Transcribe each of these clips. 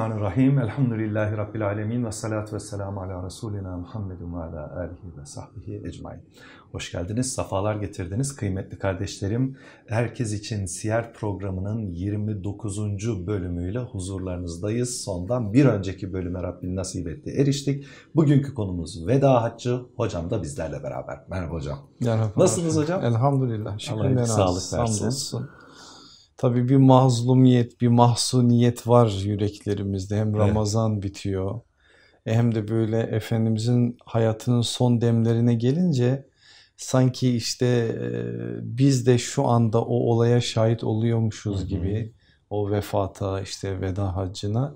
Bismillahirrahmanirrahim. Elhamdülillahi Rabbil alemin. Ve salatu ve selamu ala Resulina Muhammedin ve ala alihi ve sahbihi ecmain. Hoş geldiniz, safalar getirdiniz kıymetli kardeşlerim. Herkes için Siyer programının 29. bölümüyle huzurlarınızdayız. Sondan bir önceki bölüme Rabbim nasip etti, eriştik. Bugünkü konumuz veda haccı. Hocam da bizlerle beraber. Merhaba hocam. Merhaba. Nasılsınız hocam? Elhamdülillah. Allah sağlık versin. Tabii bir mazlumiyet, bir mahzuniyet var yüreklerimizde. Hem Ramazan bitiyor e, hem de böyle Efendimizin hayatının son demlerine gelince sanki işte e, biz de şu anda o olaya şahit oluyormuşuz gibi o vefata işte veda haccına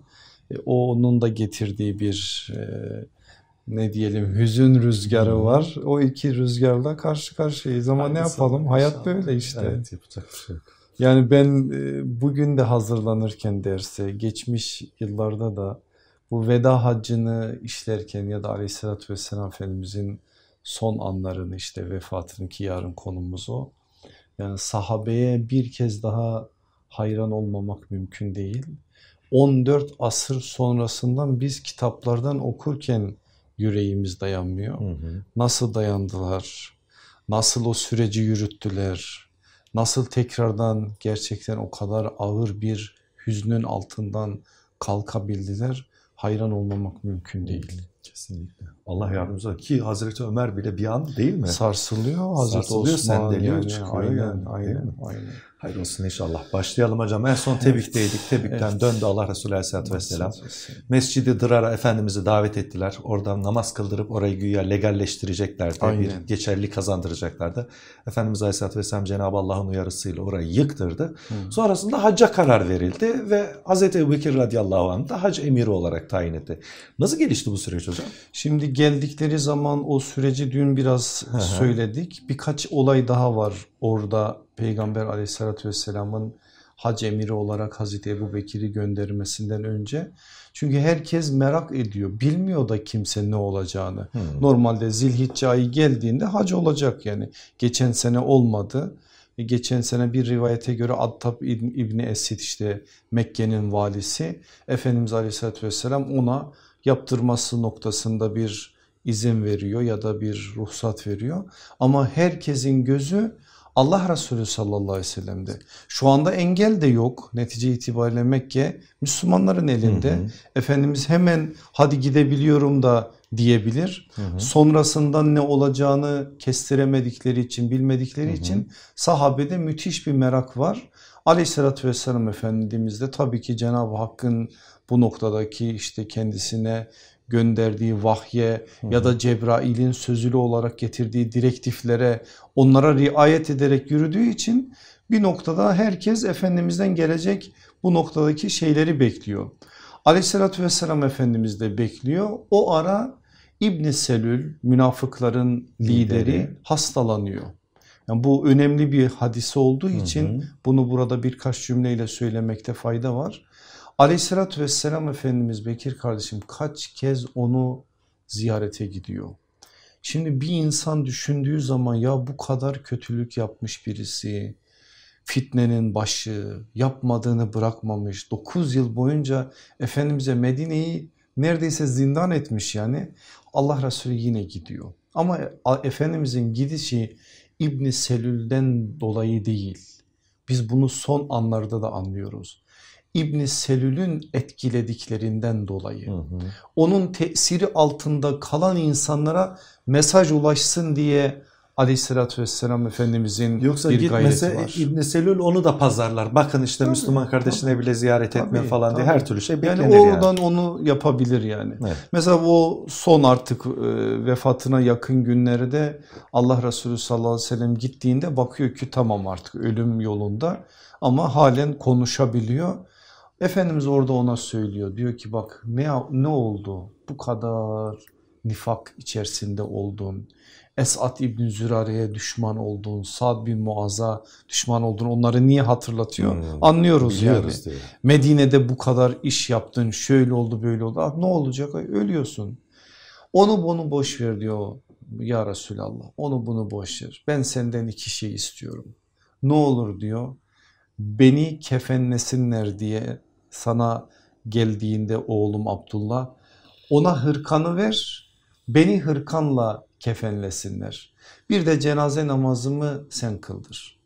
e, onun da getirdiği bir ne diyelim hüzün rüzgarı var. O iki rüzgarla karşı karşıyayız ama ne yapalım hayat böyle işte. Evet yapacak bir şey yok. Yani ben e, bugün de hazırlanırken derse geçmiş yıllarda da bu veda haccını işlerken ya da aleyhissalatü vesselam Efendimizin son anlarını işte vefatını ki yarın konumuz o. Yani sahabeye bir kez daha hayran olmamak mümkün değil. 14 asır sonrasından biz kitaplardan okurken yüreğimiz dayanmıyor. Hı hı. Nasıl dayandılar? Nasıl o süreci yürüttüler? Nasıl tekrardan gerçekten o kadar ağır bir hüznün altından kalkabildiler hayran olmamak mümkün değil. Kesinlikle. Allah yardımcısı olsun. Ki Hazreti Ömer bile bir an değil mi? Sarsılıyor Hazreti Sarsılıyor, Osman. sendeliyor, yani, çıkıyor aynen, yani. Aynen, aynen. Hayır olsun inşallah. Başlayalım hocam. En son tebrikteydik. Tebrikten evet. döndü Allah Resulü Aleyhisselatü Vesselam. Mescidi Dırar'a Efendimiz'i davet ettiler. Oradan namaz kıldırıp orayı güya legalleştireceklerdi. Aynen. Bir geçerli kazandıracaklardı. Efendimiz Aleyhisselatü Vesselam Cenab-ı Allah'ın uyarısıyla orayı yıktırdı. Hı. Sonrasında hacca karar verildi ve Hazreti Ebu Bekir radıyallahu anh da hac emiri olarak tayin etti. Nasıl gelişti bu süreç hocam? Şimdi geldikleri zaman o süreci dün biraz söyledik. Birkaç olay daha var orada Peygamber aleyhissalatü vesselamın hac emiri olarak Hazreti Ebu Bekir'i göndermesinden önce. Çünkü herkes merak ediyor. Bilmiyor da kimse ne olacağını. Hmm. Normalde zilhicce ayı geldiğinde hac olacak yani. Geçen sene olmadı. E, geçen sene bir rivayete göre Attab İbni Esid işte Mekke'nin valisi Efendimiz Aleyhisselatü Vesselam ona yaptırması noktasında bir izin veriyor ya da bir ruhsat veriyor. Ama herkesin gözü Allah Resulü sallallahu aleyhi ve sellem'de. Şu anda engel de yok. Netice itibariyle Mekke Müslümanların elinde. Hı hı. Efendimiz hemen hadi gidebiliyorum da diyebilir. Hı hı. Sonrasında ne olacağını kestiremedikleri için bilmedikleri hı hı. için sahabede müthiş bir merak var. Aleyhissalatü vesselam Efendimiz de tabii ki Cenab-ı Hakk'ın bu noktadaki işte kendisine gönderdiği vahye ya da Cebrail'in sözülü olarak getirdiği direktiflere onlara riayet ederek yürüdüğü için bir noktada herkes Efendimiz'den gelecek bu noktadaki şeyleri bekliyor. Aleyhissalatü vesselam Efendimiz de bekliyor. O ara İbn Selül münafıkların lideri, lideri hastalanıyor. Yani bu önemli bir hadise olduğu için hı hı. bunu burada birkaç cümleyle söylemekte fayda var. Aleyhissalatü vesselam Efendimiz Bekir kardeşim kaç kez onu ziyarete gidiyor. Şimdi bir insan düşündüğü zaman ya bu kadar kötülük yapmış birisi, fitnenin başı, yapmadığını bırakmamış, 9 yıl boyunca Efendimiz'e Medine'yi neredeyse zindan etmiş yani. Allah Resulü yine gidiyor. Ama Efendimiz'in gidişi İbni Selül'den dolayı değil. Biz bunu son anlarda da anlıyoruz. İbn Selül'ün etkilediklerinden dolayı. Hı hı. Onun tesiri altında kalan insanlara mesaj ulaşsın diye aleyhissalatü vesselam Efendimizin Yoksa bir gayreti var. İbn Selül onu da pazarlar. Bakın işte tabii, Müslüman kardeşine tabii, bile ziyaret tabii, etme falan tabii. diye her türlü şey beklenir yani. Oradan yani. onu yapabilir yani. Evet. Mesela o son artık e, vefatına yakın günlerde Allah Resulü sallallahu aleyhi ve sellem gittiğinde bakıyor ki tamam artık ölüm yolunda ama halen konuşabiliyor Efendimiz orada ona söylüyor diyor ki bak ne, ne oldu bu kadar nifak içerisinde oldun. Esat İbn Zürare'ye düşman oldun, Sad bin Muaz'a düşman oldun onları niye hatırlatıyor? Hmm, Anlıyoruz yani. Diyor. Medine'de bu kadar iş yaptın şöyle oldu böyle oldu ah, ne olacak ölüyorsun. Onu bunu boş ver diyor ya Resulallah onu bunu boş ver ben senden iki şey istiyorum. Ne olur diyor beni kefenlesinler diye sana geldiğinde oğlum Abdullah ona hırkanı ver beni hırkanla kefenlesinler. Bir de cenaze namazımı sen kıldır.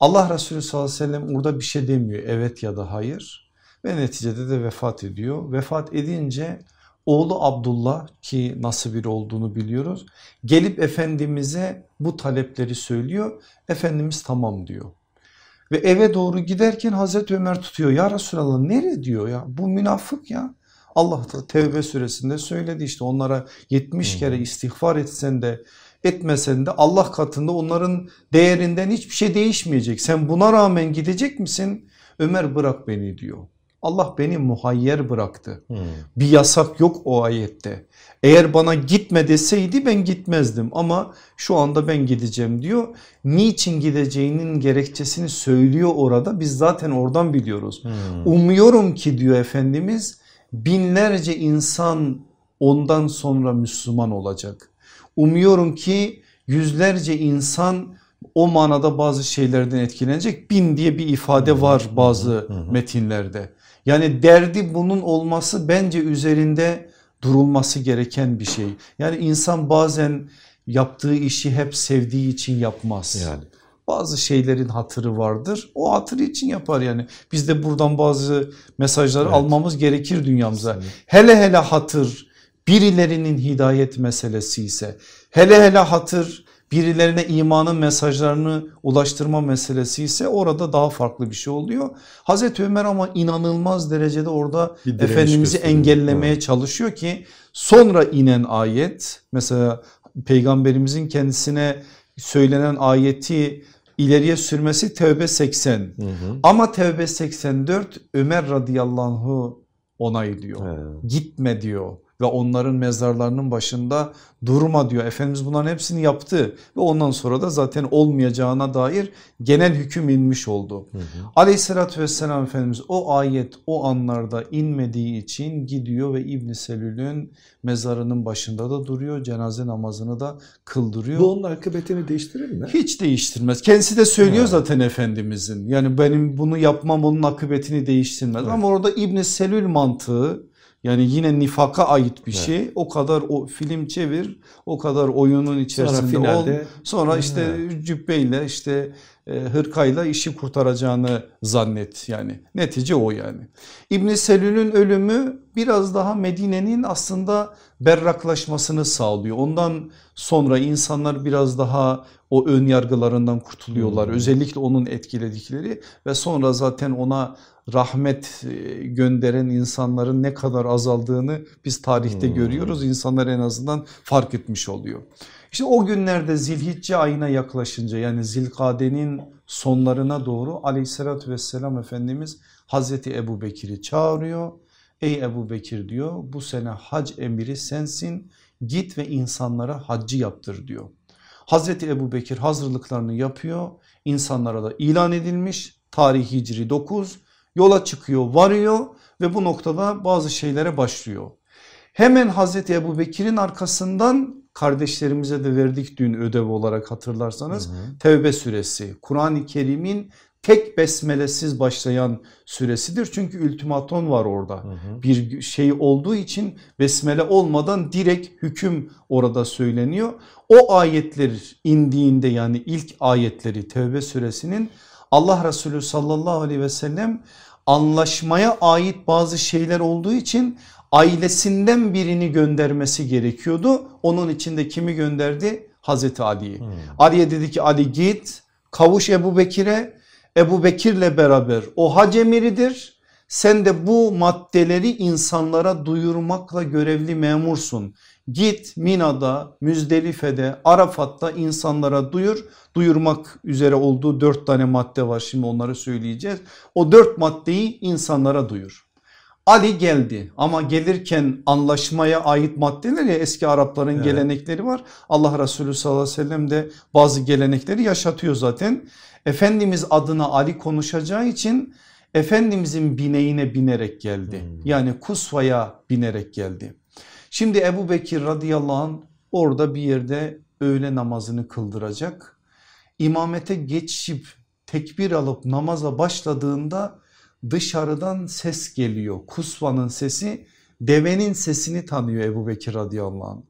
Allah Resulü sallallahu aleyhi ve sellem orada bir şey demiyor evet ya da hayır ve neticede de vefat ediyor. Vefat edince oğlu Abdullah ki nasıl biri olduğunu biliyoruz gelip Efendimiz'e bu talepleri söylüyor. Efendimiz tamam diyor. Ve eve doğru giderken Hazreti Ömer tutuyor ya Resulallah nereye diyor ya bu münafık ya. Allah da Tevbe suresinde söyledi işte onlara 70 kere istiğfar etsen de etmesen de Allah katında onların değerinden hiçbir şey değişmeyecek. Sen buna rağmen gidecek misin? Ömer bırak beni diyor. Allah beni muhayyer bıraktı. Hmm. Bir yasak yok o ayette. Eğer bana gitme deseydi ben gitmezdim ama şu anda ben gideceğim diyor. Niçin gideceğinin gerekçesini söylüyor orada biz zaten oradan biliyoruz. Hmm. Umuyorum ki diyor Efendimiz binlerce insan ondan sonra Müslüman olacak. Umuyorum ki yüzlerce insan o manada bazı şeylerden etkilenecek. Bin diye bir ifade var bazı metinlerde. Yani derdi bunun olması bence üzerinde durulması gereken bir şey. Yani insan bazen yaptığı işi hep sevdiği için yapmaz. Yani bazı şeylerin hatırı vardır. O hatırı için yapar yani. Biz de buradan bazı mesajları evet. almamız gerekir dünyamıza. Hele hele hatır birilerinin hidayet meselesi ise hele hele hatır birilerine imanın mesajlarını ulaştırma meselesi ise orada daha farklı bir şey oluyor. Hazreti Ömer ama inanılmaz derecede orada Efendimiz'i engellemeye evet. çalışıyor ki sonra inen ayet mesela peygamberimizin kendisine söylenen ayeti ileriye sürmesi Tevbe 80 hı hı. ama Tevbe 84 Ömer radıyallahu onaylıyor. Evet. Gitme diyor ve onların mezarlarının başında durma diyor. Efendimiz bunların hepsini yaptı ve ondan sonra da zaten olmayacağına dair genel hüküm inmiş oldu. Hı hı. Aleyhissalatü vesselam Efendimiz o ayet o anlarda inmediği için gidiyor ve İbn Selül'ün mezarının başında da duruyor. Cenaze namazını da kıldırıyor. Bu onun akıbetini değiştirir mi? Hiç değiştirmez. Kendisi de söylüyor evet. zaten Efendimizin. Yani benim bunu yapmam onun akıbetini değiştirmez. Evet. Ama orada İbn Selül mantığı yani yine nifaka ait bir evet. şey. O kadar o film çevir, o kadar oyunun içerisinde sonra finalde, ol. Sonra işte evet. cübbeyle işte e, hırkayla işi kurtaracağını zannet yani. Netice o yani. İbn Selül'ün ölümü biraz daha Medine'nin aslında berraklaşmasını sağlıyor. Ondan sonra insanlar biraz daha o ön yargılarından kurtuluyorlar. Hmm. Özellikle onun etkiledikleri ve sonra zaten ona rahmet e, gönderen insanların ne kadar azaldığını biz tarihte hmm. görüyoruz. İnsanlar en azından fark etmiş oluyor. İşte o günlerde zilhicce ayına yaklaşınca yani zilkadenin sonlarına doğru aleyhissalatü vesselam Efendimiz Hazreti Ebu Bekir'i çağırıyor. Ey Ebu Bekir diyor bu sene hac emiri sensin git ve insanlara haccı yaptır diyor. Hazreti Ebu Bekir hazırlıklarını yapıyor insanlara da ilan edilmiş tarih hicri 9 yola çıkıyor varıyor ve bu noktada bazı şeylere başlıyor. Hemen Hazreti Ebu Bekir'in arkasından kardeşlerimize de verdik dün ödev olarak hatırlarsanız hı hı. Tevbe suresi Kur'an-ı Kerim'in tek besmelesiz başlayan süresidir. Çünkü ultimaton var orada hı hı. bir şey olduğu için besmele olmadan direkt hüküm orada söyleniyor. O ayetler indiğinde yani ilk ayetleri Tevbe suresinin Allah Resulü sallallahu aleyhi ve sellem anlaşmaya ait bazı şeyler olduğu için ailesinden birini göndermesi gerekiyordu. Onun içinde kimi gönderdi? Hazreti Ali'yi. Hmm. Ali'ye dedi ki Ali git kavuş Ebu Bekir'e. Ebu Bekir'le beraber o hac emiridir. Sen de bu maddeleri insanlara duyurmakla görevli memursun. Git Mina'da, Müzdelife'de, Arafat'ta insanlara duyur. Duyurmak üzere olduğu dört tane madde var şimdi onları söyleyeceğiz. O dört maddeyi insanlara duyur. Ali geldi ama gelirken anlaşmaya ait maddeler ya eski Arapların evet. gelenekleri var. Allah Resulü sallallahu aleyhi ve sellem de bazı gelenekleri yaşatıyor zaten. Efendimiz adına Ali konuşacağı için Efendimizin bineğine binerek geldi. Hmm. Yani Kusva'ya binerek geldi. Şimdi Ebu Bekir radıyallahu anh orada bir yerde öğle namazını kıldıracak. İmamete geçip tekbir alıp namaza başladığında dışarıdan ses geliyor. Kusvanın sesi devenin sesini tanıyor Ebu Bekir radıyallahu anh.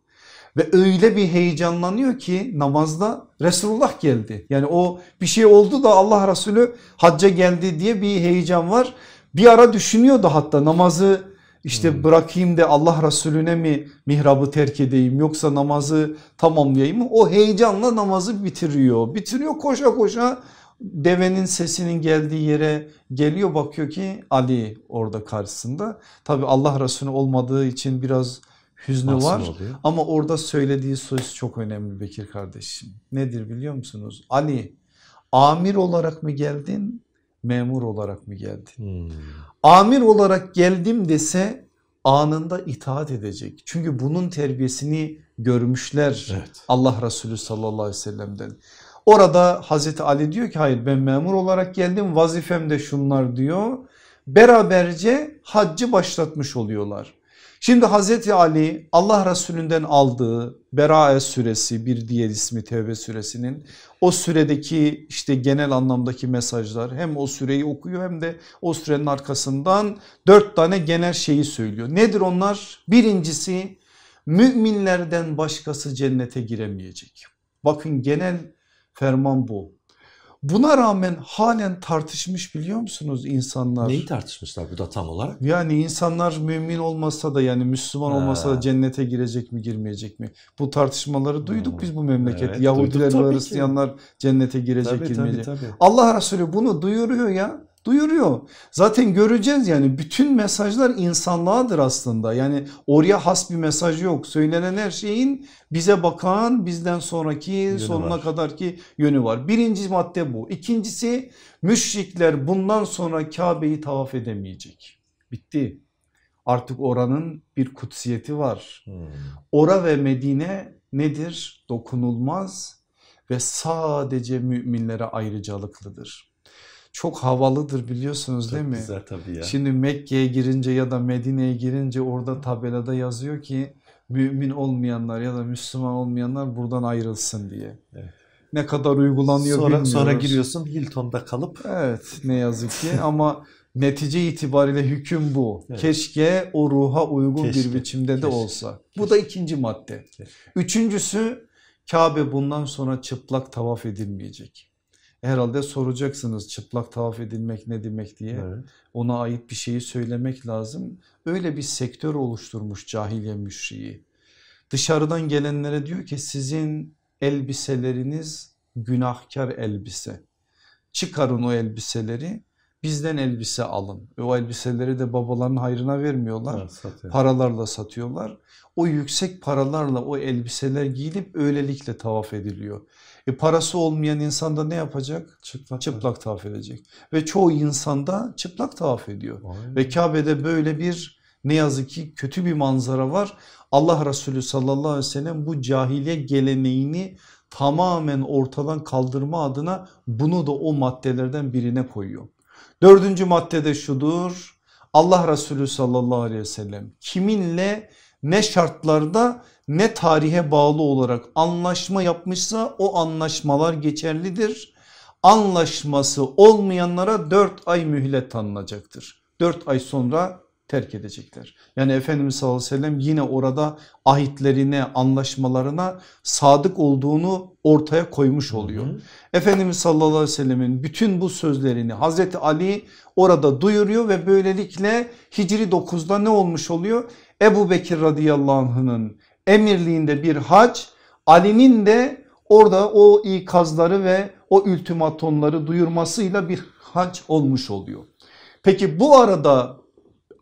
Ve öyle bir heyecanlanıyor ki namazda Resulullah geldi. Yani o bir şey oldu da Allah Resulü hacca geldi diye bir heyecan var. Bir ara düşünüyordu hatta namazı işte hmm. bırakayım da Allah Resulüne mi mihrabı terk edeyim yoksa namazı tamamlayayım mı? O heyecanla namazı bitiriyor. Bitiriyor koşa koşa devenin sesinin geldiği yere geliyor bakıyor ki Ali orada karşısında. Tabi Allah Resulü olmadığı için biraz hüznü Nasıl var oluyor? ama orada söylediği söz çok önemli Bekir kardeşim. Nedir biliyor musunuz? Ali amir olarak mı geldin memur olarak mı geldin? Hmm. Amir olarak geldim dese anında itaat edecek. Çünkü bunun terbiyesini görmüşler evet. Allah Resulü sallallahu aleyhi ve sellem'den. Orada Hazreti Ali diyor ki hayır ben memur olarak geldim vazifem de şunlar diyor. Beraberce haccı başlatmış oluyorlar. Şimdi Hazreti Ali Allah Resulünden aldığı Berae suresi bir diğer ismi Tevbe suresinin o süredeki işte genel anlamdaki mesajlar hem o süreyi okuyor hem de o sürenin arkasından dört tane genel şeyi söylüyor. Nedir onlar? Birincisi müminlerden başkası cennete giremeyecek. Bakın genel ferman bu. Buna rağmen halen tartışmış biliyor musunuz insanlar? Neyi tartışmışlar bu da tam olarak? Yani insanlar mümin olmasa da yani Müslüman ha. olmasa da cennete girecek mi girmeyecek mi? Bu tartışmaları duyduk hmm. biz bu memlekette. Evet, Yahudiler ve Hristiyanlar cennete girecek tabii, girmeyecek. Tabii, tabii. Allah Resulü bunu duyuruyor ya duyuruyor. Zaten göreceğiz yani bütün mesajlar insanlığadır aslında. Yani oraya has bir mesaj yok. Söylenen her şeyin bize bakan bizden sonraki yönü sonuna var. kadar ki yönü var. Birinci madde bu. İkincisi müşrikler bundan sonra Kabe'yi tavaf edemeyecek. Bitti. Artık oranın bir kutsiyeti var. Hmm. Ora ve Medine nedir? Dokunulmaz ve sadece müminlere ayrıcalıklıdır çok havalıdır biliyorsunuz çok değil mi? güzel tabii ya. Şimdi Mekke'ye girince ya da Medine'ye girince orada tabelada yazıyor ki mümin olmayanlar ya da Müslüman olmayanlar buradan ayrılsın diye. Evet. Ne kadar uygulanıyor sonra, bilmiyoruz. Sonra giriyorsun Hilton'da kalıp. Evet ne yazık ki ama netice itibariyle hüküm bu. Evet. Keşke o ruha uygun keşke, bir biçimde keşke, de olsa. Keşke. Bu da ikinci madde. Keşke. Üçüncüsü Kabe bundan sonra çıplak tavaf edilmeyecek herhalde soracaksınız çıplak tavaf edilmek ne demek diye. Evet. Ona ait bir şeyi söylemek lazım. Öyle bir sektör oluşturmuş cahiliye müşriği. Dışarıdan gelenlere diyor ki sizin elbiseleriniz günahkar elbise. Çıkarın o elbiseleri bizden elbise alın. O elbiseleri de babaların hayrına vermiyorlar. Evet, Paralarla satıyorlar. O yüksek paralarla o elbiseler giyilip öylelikle tavaf ediliyor. E parası olmayan insan da ne yapacak? Çıplak, çıplak tavaf edecek. Ve çoğu insanda çıplak tavaf ediyor. Aynen. Ve Kabe'de böyle bir ne yazık ki kötü bir manzara var. Allah Resulü sallallahu aleyhi ve sellem bu cahiliye geleneğini tamamen ortadan kaldırma adına bunu da o maddelerden birine koyuyor. Dördüncü maddede şudur. Allah Resulü sallallahu aleyhi ve sellem kiminle ne şartlarda ne tarihe bağlı olarak anlaşma yapmışsa o anlaşmalar geçerlidir. Anlaşması olmayanlara 4 ay mühlet tanınacaktır. 4 ay sonra terk edecekler. Yani Efendimiz sallallahu aleyhi ve sellem yine orada ahitlerine anlaşmalarına sadık olduğunu ortaya koymuş oluyor. Hı hı. Efendimiz sallallahu aleyhi ve sellemin bütün bu sözlerini Hazreti Ali orada duyuruyor ve böylelikle Hicri 9'da ne olmuş oluyor? Ebu Bekir radıyallahu anh'ın emirliğinde bir hac Ali'nin de orada o ikazları ve o ultimatonları duyurmasıyla bir hac olmuş oluyor. Peki bu arada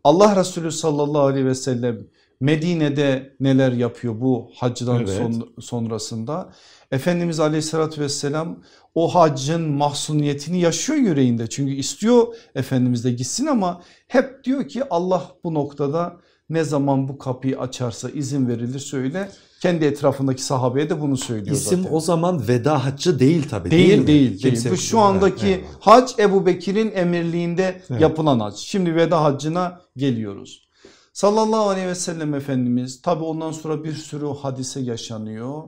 Allah Resulü sallallahu aleyhi ve sellem Medine'de neler yapıyor bu hacdan evet. son, sonrasında? Efendimiz aleyhissalatü vesselam o haccın mahsuniyetini yaşıyor yüreğinde. Çünkü istiyor Efendimiz de gitsin ama hep diyor ki Allah bu noktada ne zaman bu kapıyı açarsa izin verilir söyle. Kendi etrafındaki sahabeye de bunu söylüyor İsim zaten. o zaman veda haccı değil tabi değil, değil mi? Değil, değil. Bu şu andaki evet, hac Ebu Bekir'in emirliğinde evet. yapılan hac. Şimdi veda haccına geliyoruz. Sallallahu aleyhi ve sellem Efendimiz tabi ondan sonra bir sürü hadise yaşanıyor.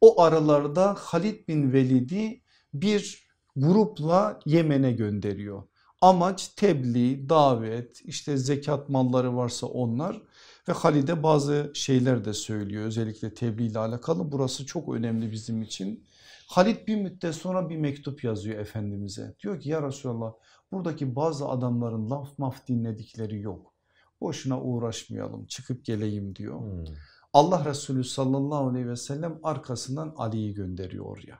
O aralarda Halid bin Velid'i bir grupla Yemen'e gönderiyor. Amaç tebliğ, davet, işte zekat malları varsa onlar ve Halide bazı şeyler de söylüyor özellikle tebliğ ile alakalı. Burası çok önemli bizim için. Halid bir müddet sonra bir mektup yazıyor Efendimiz'e. Diyor ki ya Resulallah buradaki bazı adamların laf maf dinledikleri yok. Boşuna uğraşmayalım çıkıp geleyim diyor. Hmm. Allah Resulü sallallahu aleyhi ve sellem arkasından Ali'yi gönderiyor oraya.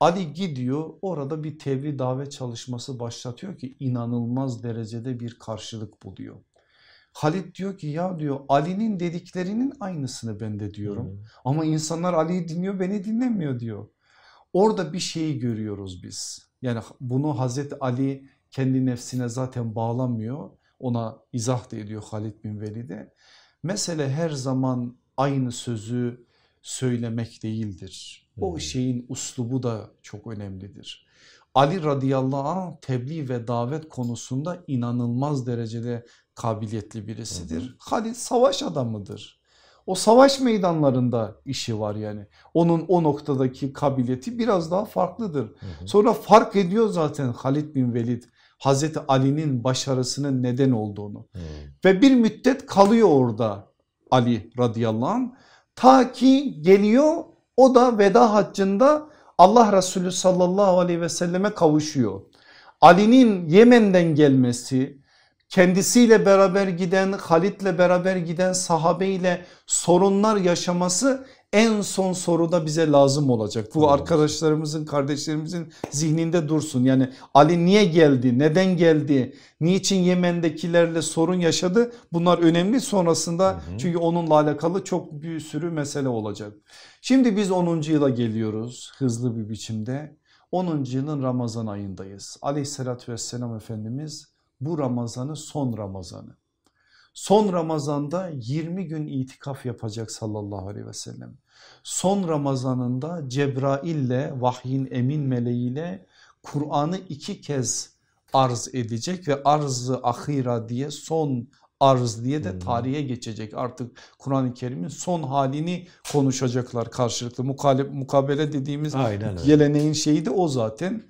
Ali gidiyor orada bir tebliğ davet çalışması başlatıyor ki inanılmaz derecede bir karşılık buluyor. Halit diyor ki ya diyor Ali'nin dediklerinin aynısını ben de diyorum. Hmm. Ama insanlar Ali'yi dinliyor beni dinlemiyor diyor. Orada bir şeyi görüyoruz biz. Yani bunu Hazreti Ali kendi nefsine zaten bağlamıyor. Ona izah da ediyor Halid bin Velid'e. Mesele her zaman aynı sözü söylemek değildir. O hmm. şeyin uslubu da çok önemlidir. Ali radıyallahu anh tebliğ ve davet konusunda inanılmaz derecede kabiliyetli birisidir. Hı Halid savaş adamıdır. O savaş meydanlarında işi var yani. Onun o noktadaki kabiliyeti biraz daha farklıdır. Hı hı. Sonra fark ediyor zaten Halid bin Velid Hazreti Ali'nin başarısının neden olduğunu. Hı. Ve bir müddet kalıyor orada Ali radıyallahu anh. Ta ki geliyor o da veda haccında Allah Resulü sallallahu aleyhi ve selleme kavuşuyor. Ali'nin Yemen'den gelmesi, kendisiyle beraber giden Halit'le beraber giden sahabeyle sorunlar yaşaması en son soruda bize lazım olacak. Bu arkadaşlarımızın kardeşlerimizin zihninde dursun. Yani Ali niye geldi neden geldi niçin Yemen'dekilerle sorun yaşadı bunlar önemli sonrasında hı hı. çünkü onunla alakalı çok bir sürü mesele olacak. Şimdi biz 10. yıla geliyoruz hızlı bir biçimde 10. yılın Ramazan ayındayız. Aleyhissalatü vesselam Efendimiz bu Ramazanı son Ramazanı. Son Ramazan'da 20 gün itikaf yapacak sallallahu aleyhi ve sellem. Son Ramazan'ında Cebrail'le vahyin emin meleğiyle Kur'an'ı iki kez arz edecek ve arzı ahira diye son arz diye de tarihe geçecek. Artık Kur'an-ı Kerim'in son halini konuşacaklar karşılıklı. Mukabele dediğimiz Aynen geleneğin şeyi de o zaten.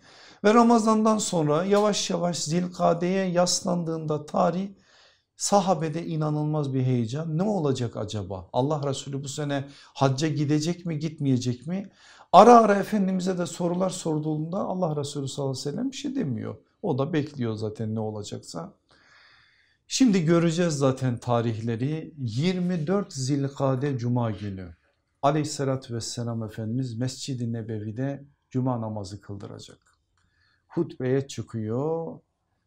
Ve Ramazan'dan sonra yavaş yavaş Zilkade'ye yaslandığında tarih sahabede inanılmaz bir heyecan. Ne olacak acaba? Allah Resulü bu sene hacca gidecek mi gitmeyecek mi? Ara ara Efendimiz'e de sorular sorduğunda Allah Resulü sallallahu aleyhi ve sellem bir şey demiyor. O da bekliyor zaten ne olacaksa. Şimdi göreceğiz zaten tarihleri 24 Zilkade Cuma günü aleyhissalatü vesselam Efendimiz Mescid-i Nebevi'de Cuma namazı kıldıracak hutbeye çıkıyor.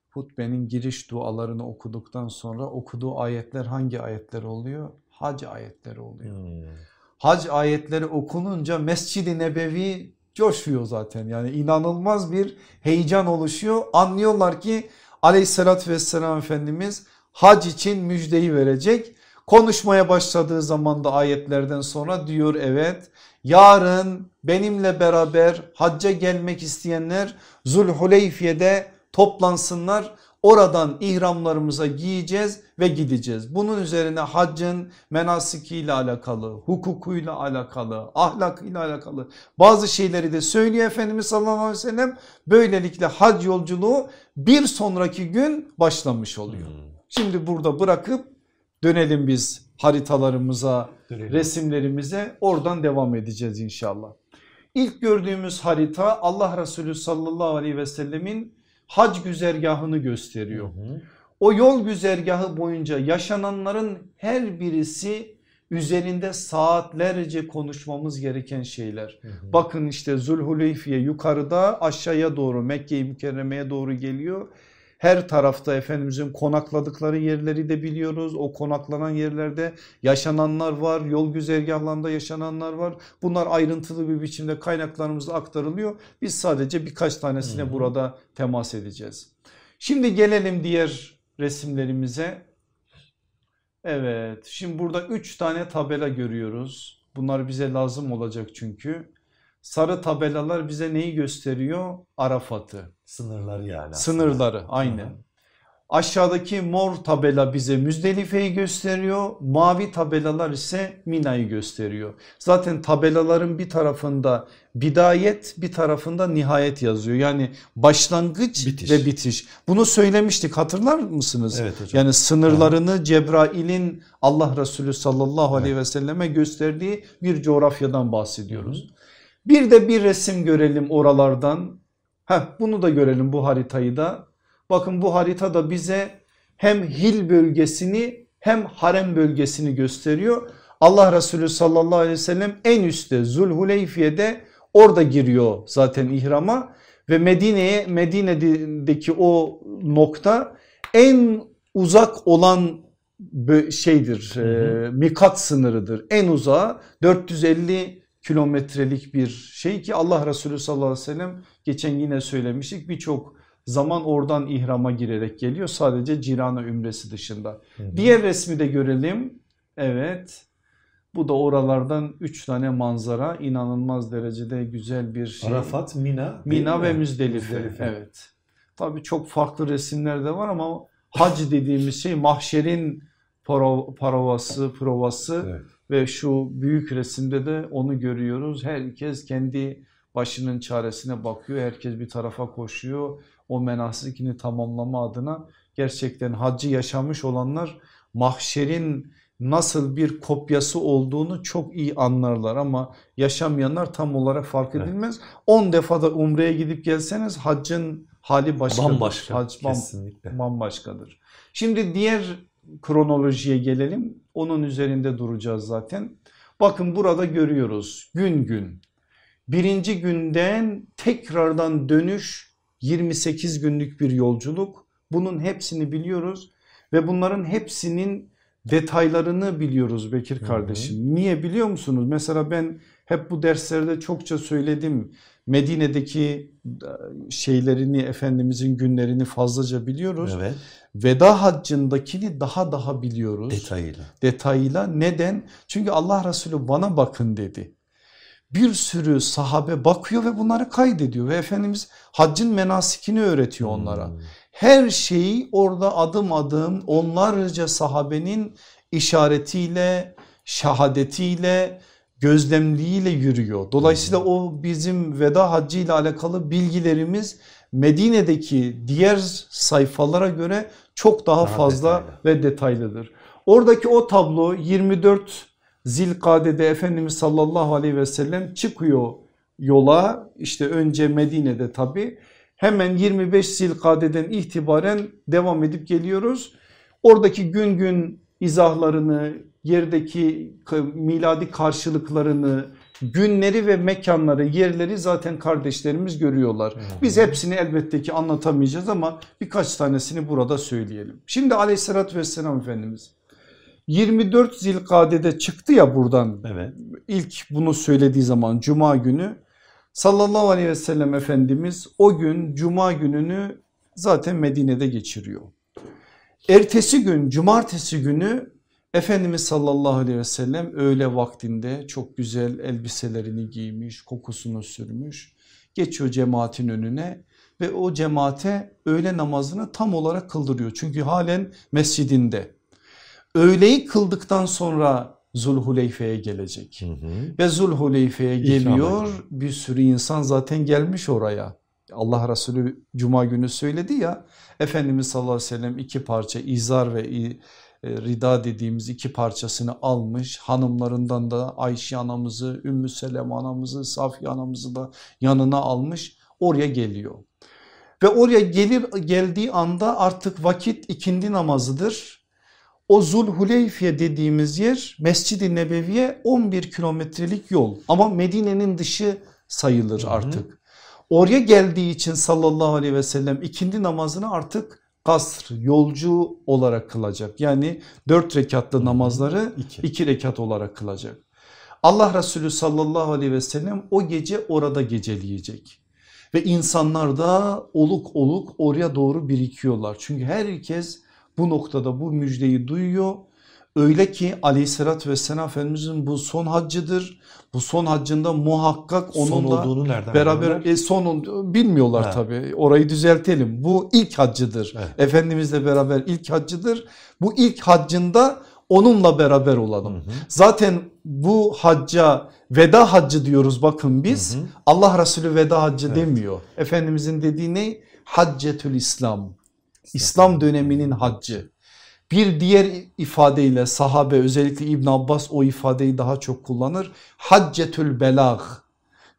Hutbenin giriş dualarını okuduktan sonra okuduğu ayetler hangi ayetler oluyor? Hac ayetleri oluyor. Hmm. Hac ayetleri okununca Mescid-i Nebevi coşuyor zaten yani inanılmaz bir heyecan oluşuyor. Anlıyorlar ki aleyhissalatü vesselam Efendimiz hac için müjdeyi verecek. Konuşmaya başladığı zaman da ayetlerden sonra diyor evet yarın benimle beraber hacca gelmek isteyenler Zulhuleyfiye'de toplansınlar. Oradan ihramlarımıza giyeceğiz ve gideceğiz. Bunun üzerine haccın menasikiyle alakalı, hukukuyla alakalı, ahlakıyla alakalı bazı şeyleri de söylüyor Efendimiz sallallahu aleyhi ve sellem. Böylelikle hac yolculuğu bir sonraki gün başlamış oluyor. Hmm. Şimdi burada bırakıp dönelim biz haritalarımıza, dönelim. resimlerimize oradan devam edeceğiz inşallah. İlk gördüğümüz harita Allah Resulü sallallahu aleyhi ve sellemin hac güzergahını gösteriyor. Hı hı. O yol güzergahı boyunca yaşananların her birisi üzerinde saatlerce konuşmamız gereken şeyler. Hı hı. Bakın işte Zulhuleyfiye yukarıda aşağıya doğru Mekke-i Mükerreme'ye doğru geliyor. Her tarafta Efendimizin konakladıkları yerleri de biliyoruz. O konaklanan yerlerde yaşananlar var, yol güzergahlarında yaşananlar var. Bunlar ayrıntılı bir biçimde kaynaklarımızda aktarılıyor. Biz sadece birkaç tanesine hmm. burada temas edeceğiz. Şimdi gelelim diğer resimlerimize. Evet şimdi burada üç tane tabela görüyoruz. Bunlar bize lazım olacak çünkü. Sarı tabelalar bize neyi gösteriyor? Arafat'ı. Sınırları yani. Sınırları aynen. Hı. Aşağıdaki mor tabela bize Müzdelife'yi gösteriyor. Mavi tabelalar ise Mina'yı gösteriyor. Zaten tabelaların bir tarafında bidayet bir tarafında nihayet yazıyor. Yani başlangıç bitiş. ve bitiş. Bunu söylemiştik hatırlar mısınız? Evet hocam. Yani sınırlarını evet. Cebrail'in Allah Resulü sallallahu aleyhi ve selleme gösterdiği bir coğrafyadan bahsediyoruz. Bir de bir resim görelim oralardan. Heh, bunu da görelim bu haritayı da. Bakın bu harita da bize hem Hil bölgesini hem Harem bölgesini gösteriyor. Allah Resulü sallallahu aleyhi ve sellem en üstte Zulhuleyfiye'de orada giriyor zaten ihrama ve Medine'ye Medine'deki o nokta en uzak olan şeydir hı hı. E, mikat sınırıdır en uzağı 450 kilometrelik bir şey ki Allah Resulü sallallahu aleyhi ve sellem geçen yine söylemiştik birçok zaman oradan ihrama girerek geliyor sadece Cirana ümresi dışında. Hı hı. Diğer resmi de görelim. Evet bu da oralardan 3 tane manzara inanılmaz derecede güzel bir şey. Arafat, Mina, Mina ve Müzdelife. Müzdelife. Evet. Tabii çok farklı resimler de var ama hac dediğimiz şey mahşerin parovası, provası evet. ve şu büyük resimde de onu görüyoruz. Herkes kendi başının çaresine bakıyor. Herkes bir tarafa koşuyor o menasikini tamamlama adına gerçekten haccı yaşamış olanlar mahşerin nasıl bir kopyası olduğunu çok iyi anlarlar ama yaşamayanlar tam olarak fark edilmez. 10 evet. defa da umreye gidip gelseniz haccın hali başkadır. Bambaşka. Hac bam, bambaşkadır. Şimdi diğer kronolojiye gelelim. Onun üzerinde duracağız zaten. Bakın burada görüyoruz gün gün. Birinci günden tekrardan dönüş 28 günlük bir yolculuk. Bunun hepsini biliyoruz ve bunların hepsinin detaylarını biliyoruz Bekir kardeşim. Hı hı. Niye biliyor musunuz? Mesela ben hep bu derslerde çokça söyledim. Medine'deki e, şeylerini Efendimizin günlerini fazlaca biliyoruz. Evet. Veda haccındakini daha daha biliyoruz. Detayıyla. Detayıyla neden? Çünkü Allah Resulü bana bakın dedi bir sürü sahabe bakıyor ve bunları kaydediyor ve Efendimiz haccın menasikini öğretiyor onlara. Hmm. Her şeyi orada adım adım onlarca sahabenin işaretiyle, şahadetiyle, gözlemliğiyle yürüyor. Dolayısıyla hmm. o bizim veda haccı ile alakalı bilgilerimiz Medine'deki diğer sayfalara göre çok daha, daha fazla detaylı. ve detaylıdır. Oradaki o tablo 24 Zilkade'de Efendimiz sallallahu aleyhi ve sellem çıkıyor yola işte önce Medine'de tabi hemen 25 Zilkade'den itibaren devam edip geliyoruz. Oradaki gün gün izahlarını yerdeki miladi karşılıklarını günleri ve mekanları yerleri zaten kardeşlerimiz görüyorlar. Biz hepsini elbette ki anlatamayacağız ama birkaç tanesini burada söyleyelim. Şimdi aleyhissalatü vesselam Efendimiz 24 Zilkade'de çıktı ya buradan. Evet. İlk bunu söylediği zaman cuma günü sallallahu aleyhi ve sellem Efendimiz o gün cuma gününü zaten Medine'de geçiriyor. Ertesi gün cumartesi günü Efendimiz sallallahu aleyhi ve sellem öğle vaktinde çok güzel elbiselerini giymiş kokusunu sürmüş geçiyor cemaatin önüne ve o cemaate öğle namazını tam olarak kıldırıyor. Çünkü halen mescidinde öğleyi kıldıktan sonra Zulhuleyfe'ye gelecek. Hı hı. Ve Zulhuleyfe'ye geliyor bir sürü insan zaten gelmiş oraya. Allah Resulü cuma günü söyledi ya Efendimiz sallallahu aleyhi ve sellem iki parça izar ve e, rida dediğimiz iki parçasını almış. Hanımlarından da Ayşe anamızı, Ümmü Selem anamızı, Safiye anamızı da yanına almış. Oraya geliyor. Ve oraya gelir geldiği anda artık vakit ikindi namazıdır o Zulhuleyfiye dediğimiz yer Mescid-i Nebevi'ye 11 kilometrelik yol ama Medine'nin dışı sayılır artık. Oraya geldiği için sallallahu aleyhi ve sellem ikindi namazını artık kasr yolcu olarak kılacak. Yani 4 rekatlı namazları 2 rekat olarak kılacak. Allah Resulü sallallahu aleyhi ve sellem o gece orada geceleyecek. Ve insanlar da oluk oluk oraya doğru birikiyorlar. Çünkü herkes bu noktada bu müjdeyi duyuyor. Öyle ki aleyhissalatü vesselam Efendimizin bu son haccıdır. Bu son haccında muhakkak onunla son beraber e, son bilmiyorlar ha. tabii. Orayı düzeltelim. Bu ilk haccıdır. Evet. Efendimizle beraber ilk haccıdır. Bu ilk haccında onunla beraber olalım. Hı hı. Zaten bu hacca veda haccı diyoruz bakın biz. Hı hı. Allah Resulü veda haccı evet. demiyor. Efendimizin dediği ne? Haccetül İslam. İslam döneminin haccı. Bir diğer ifadeyle sahabe özellikle İbn Abbas o ifadeyi daha çok kullanır. Haccetül belag,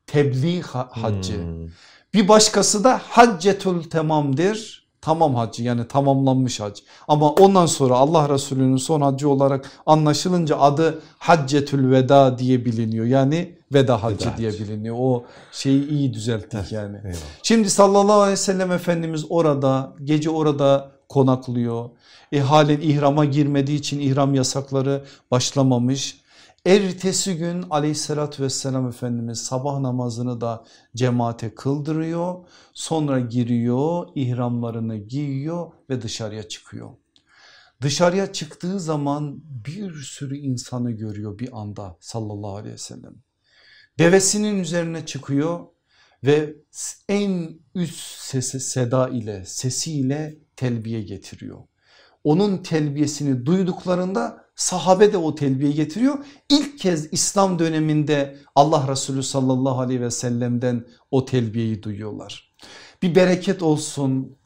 tebliğ haccı. Hmm. Bir başkası da haccetül temamdır. Tamam hacı yani tamamlanmış hac. Ama ondan sonra Allah Resulü'nün son hacı olarak anlaşılınca adı haccetül veda diye biliniyor. Yani veda hacı veda diye biliniyor. O şeyi iyi düzelttik yani. Eyvallah. Şimdi sallallahu aleyhi ve sellem Efendimiz orada gece orada konaklıyor. E halen ihrama girmediği için ihram yasakları başlamamış. Ertesi gün aleyhissalatü vesselam Efendimiz sabah namazını da cemaate kıldırıyor. Sonra giriyor ihramlarını giyiyor ve dışarıya çıkıyor. Dışarıya çıktığı zaman bir sürü insanı görüyor bir anda sallallahu aleyhi ve sellem. Devesinin üzerine çıkıyor ve en üst sesi seda ile sesiyle telbiye getiriyor. Onun telbiyesini duyduklarında sahabe de o telbiye getiriyor. İlk kez İslam döneminde Allah Resulü sallallahu aleyhi ve sellem'den o telbiyeyi duyuyorlar. Bir bereket olsun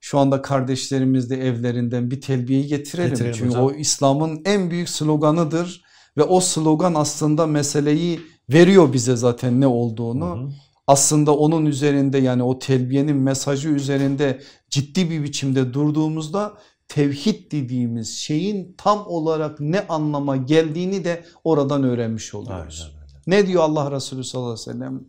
şu anda kardeşlerimiz de evlerinden bir telbiyeyi getirelim. getirelim Çünkü hocam. o İslam'ın en büyük sloganıdır ve o slogan aslında meseleyi veriyor bize zaten ne olduğunu. Hı hı aslında onun üzerinde yani o telbiyenin mesajı üzerinde ciddi bir biçimde durduğumuzda tevhid dediğimiz şeyin tam olarak ne anlama geldiğini de oradan öğrenmiş oluyoruz. Aynen. Ne diyor Allah Resulü sallallahu aleyhi ve sellem?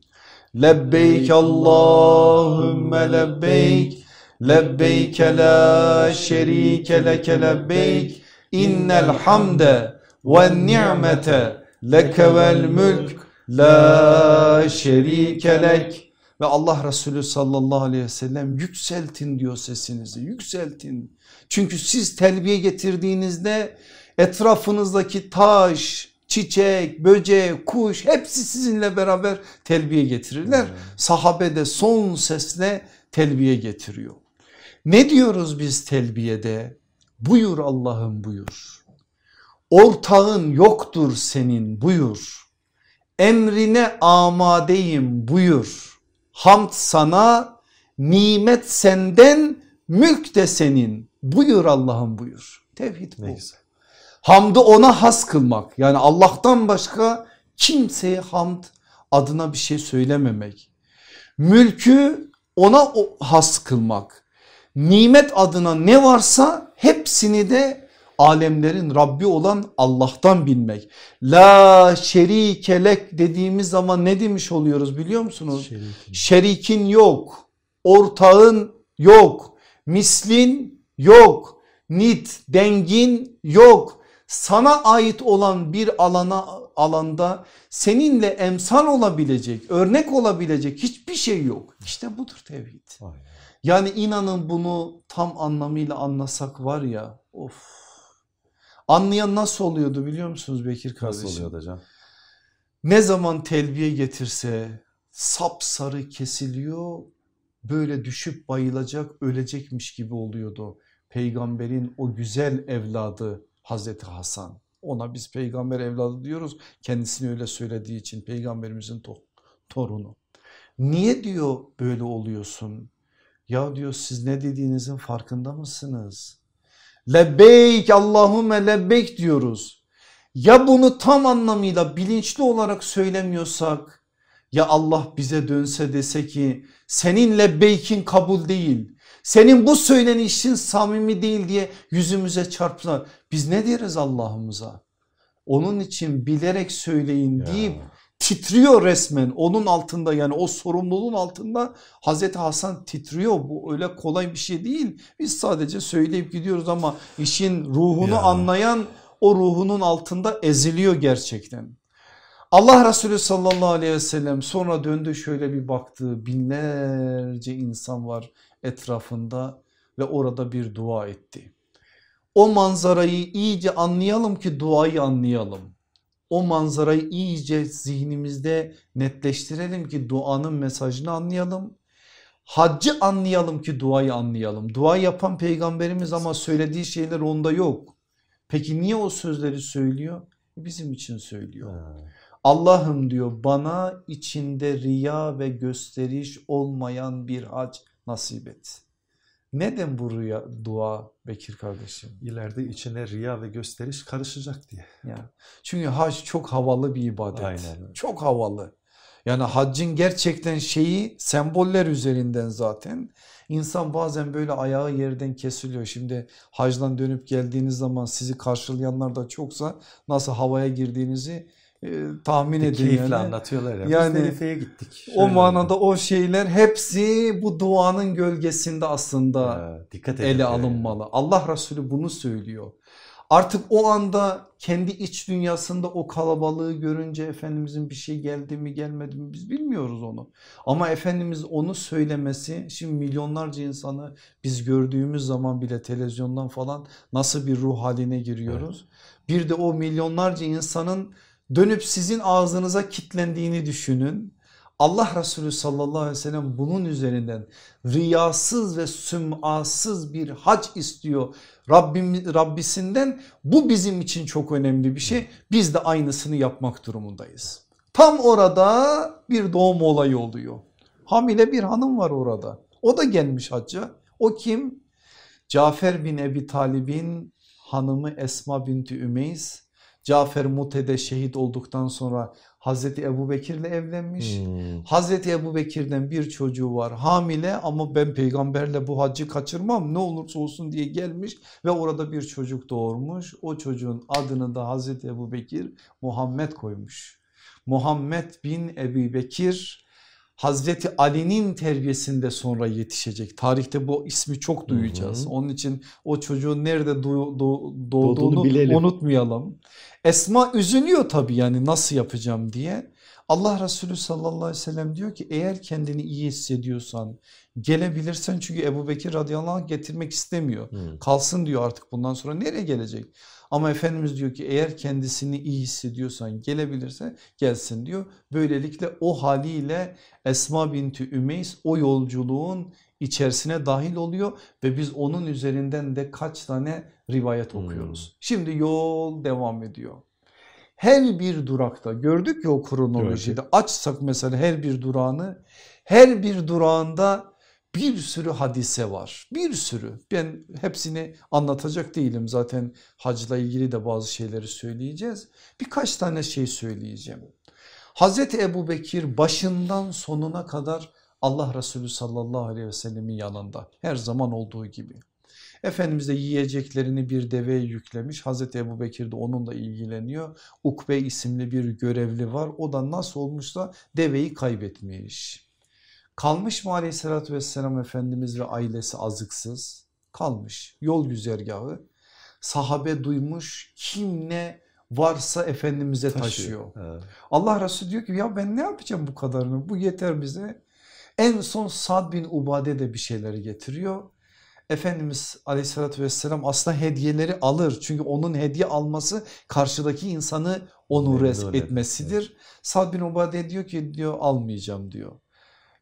Lebbeyk Allahümme lebbeyk lebbeyk la şerike leke lebbeyk innel hamde ve ni'mete leke vel mülk La şerike lek ve Allah Resulü sallallahu aleyhi ve sellem yükseltin diyor sesinizi yükseltin. Çünkü siz telbiye getirdiğinizde etrafınızdaki taş, çiçek, böcek, kuş hepsi sizinle beraber telbiye getirirler. Hmm. Sahabe de son sesle telbiye getiriyor. Ne diyoruz biz telbiyede? Buyur Allah'ım buyur. Ortağın yoktur senin buyur emrine amadeyim buyur. Hamd sana, nimet senden, mülk de senin. Buyur Allah'ım buyur. Tevhid bu. Neyse. Hamdı ona has kılmak. Yani Allah'tan başka kimseye hamd adına bir şey söylememek. Mülkü ona has kılmak. Nimet adına ne varsa hepsini de alemlerin Rabbi olan Allah'tan bilmek. La şerikelek dediğimiz zaman ne demiş oluyoruz biliyor musunuz? Şerikin, Şerikin yok, ortağın yok, mislin yok, nit dengin yok. Sana ait olan bir alana alanda seninle emsal olabilecek, örnek olabilecek hiçbir şey yok. İşte budur tevhid. Yani inanın bunu tam anlamıyla anlasak var ya of Anlayan nasıl oluyordu biliyor musunuz Bekir kardeşim? Nasıl oluyordu hocam? Ne zaman telbiye getirse sapsarı kesiliyor böyle düşüp bayılacak ölecekmiş gibi oluyordu. Peygamberin o güzel evladı Hazreti Hasan ona biz peygamber evladı diyoruz kendisini öyle söylediği için peygamberimizin to torunu. Niye diyor böyle oluyorsun? Ya diyor siz ne dediğinizin farkında mısınız? Lebbeyk Allahümme lebbeyk diyoruz. Ya bunu tam anlamıyla bilinçli olarak söylemiyorsak ya Allah bize dönse dese ki senin lebbeykin kabul değil. Senin bu söylenişin samimi değil diye yüzümüze çarpsa biz ne deriz Allah'ımıza? Onun için bilerek söyleyin ya. Titriyor resmen onun altında yani o sorumluluğun altında Hazreti Hasan titriyor bu öyle kolay bir şey değil biz sadece söyleyip gidiyoruz ama işin ruhunu ya. anlayan o ruhunun altında eziliyor gerçekten. Allah Resulü sallallahu aleyhi ve sellem sonra döndü şöyle bir baktı binlerce insan var etrafında ve orada bir dua etti. O manzarayı iyice anlayalım ki duayı anlayalım. O manzarayı iyice zihnimizde netleştirelim ki duanın mesajını anlayalım. Haccı anlayalım ki duayı anlayalım. Dua yapan peygamberimiz ama söylediği şeyler onda yok. Peki niye o sözleri söylüyor? Bizim için söylüyor. Allah'ım diyor bana içinde riya ve gösteriş olmayan bir hac nasip et. Neden bu rüya, dua Bekir kardeşim? İleride içine riya ve gösteriş karışacak diye. Ya. Çünkü hac çok havalı bir ibadet. Aynen. Çok havalı. Yani haccın gerçekten şeyi semboller üzerinden zaten. İnsan bazen böyle ayağı yerden kesiliyor. Şimdi hacdan dönüp geldiğiniz zaman sizi karşılayanlar da çoksa nasıl havaya girdiğinizi e, tahmin edin. Keyifle yani. anlatıyorlar ya. Yani, Biz gittik. Şöyle o manada oldu. o şeyler hepsi bu duanın gölgesinde aslında ya, dikkat ele alınmalı. Yani. Allah Resulü bunu söylüyor. Artık o anda kendi iç dünyasında o kalabalığı görünce Efendimizin bir şey geldi mi gelmedi mi biz bilmiyoruz onu. Ama Efendimiz onu söylemesi şimdi milyonlarca insanı biz gördüğümüz zaman bile televizyondan falan nasıl bir ruh haline giriyoruz. Evet. Bir de o milyonlarca insanın dönüp sizin ağzınıza kitlendiğini düşünün. Allah Resulü sallallahu aleyhi ve sellem bunun üzerinden riyasız ve sümasız bir hac istiyor Rabbim, Rabbisinden. Bu bizim için çok önemli bir şey. Biz de aynısını yapmak durumundayız. Tam orada bir doğum olayı oluyor. Hamile bir hanım var orada. O da gelmiş hacca. O kim? Cafer bin Ebi Talib'in hanımı Esma binti Ümeys Cafer Mute'de şehit olduktan sonra Hazreti Ebu Bekir'le evlenmiş. Hmm. Hazreti Ebu Bekir'den bir çocuğu var hamile ama ben peygamberle bu haccı kaçırmam ne olursa olsun diye gelmiş ve orada bir çocuk doğurmuş. O çocuğun adını da Hazreti Ebu Bekir Muhammed koymuş. Muhammed bin Ebu Bekir Hazreti Ali'nin terbiyesinde sonra yetişecek. Tarihte bu ismi çok duyacağız. Hı hı. Onun için o çocuğun nerede doğ, doğ, doğduğunu unutmayalım. Esma üzülüyor tabii yani nasıl yapacağım diye. Allah Resulü sallallahu aleyhi ve sellem diyor ki eğer kendini iyi hissediyorsan gelebilirsen çünkü Ebu Bekir radıyallahu anh getirmek istemiyor. Hmm. Kalsın diyor artık bundan sonra nereye gelecek? Ama Efendimiz diyor ki eğer kendisini iyi hissediyorsan gelebilirse gelsin diyor. Böylelikle o haliyle Esma binti Ümeys o yolculuğun içerisine dahil oluyor ve biz onun üzerinden de kaç tane rivayet hmm. okuyoruz. Hmm. Şimdi yol devam ediyor. Her bir durakta gördük ya o kronolojide açsak mesela her bir durağını her bir durağında bir sürü hadise var bir sürü ben hepsini anlatacak değilim zaten hacla ilgili de bazı şeyleri söyleyeceğiz birkaç tane şey söyleyeceğim. Hazreti Ebu Bekir başından sonuna kadar Allah Resulü sallallahu aleyhi ve sellemin yanında her zaman olduğu gibi. Efendimiz de yiyeceklerini bir deveye yüklemiş. Hazreti Ebu Bekir de onunla ilgileniyor. Ukbe isimli bir görevli var. O da nasıl olmuşsa deveyi kaybetmiş. Kalmış mı aleyhissalatü vesselam Efendimiz ve ailesi azıksız? Kalmış yol güzergahı. Sahabe duymuş kim ne varsa Efendimiz'e taşıyor. taşıyor. Evet. Allah Resulü diyor ki ya ben ne yapacağım bu kadarını bu yeter bize. En son Sad bin Ubade de bir şeyleri getiriyor. Efendimiz aleyhissalatü vesselam aslında hediyeleri alır. Çünkü onun hediye alması karşıdaki insanı onur etmesidir. Evet. Sad bin Ubade diyor ki diyor almayacağım diyor.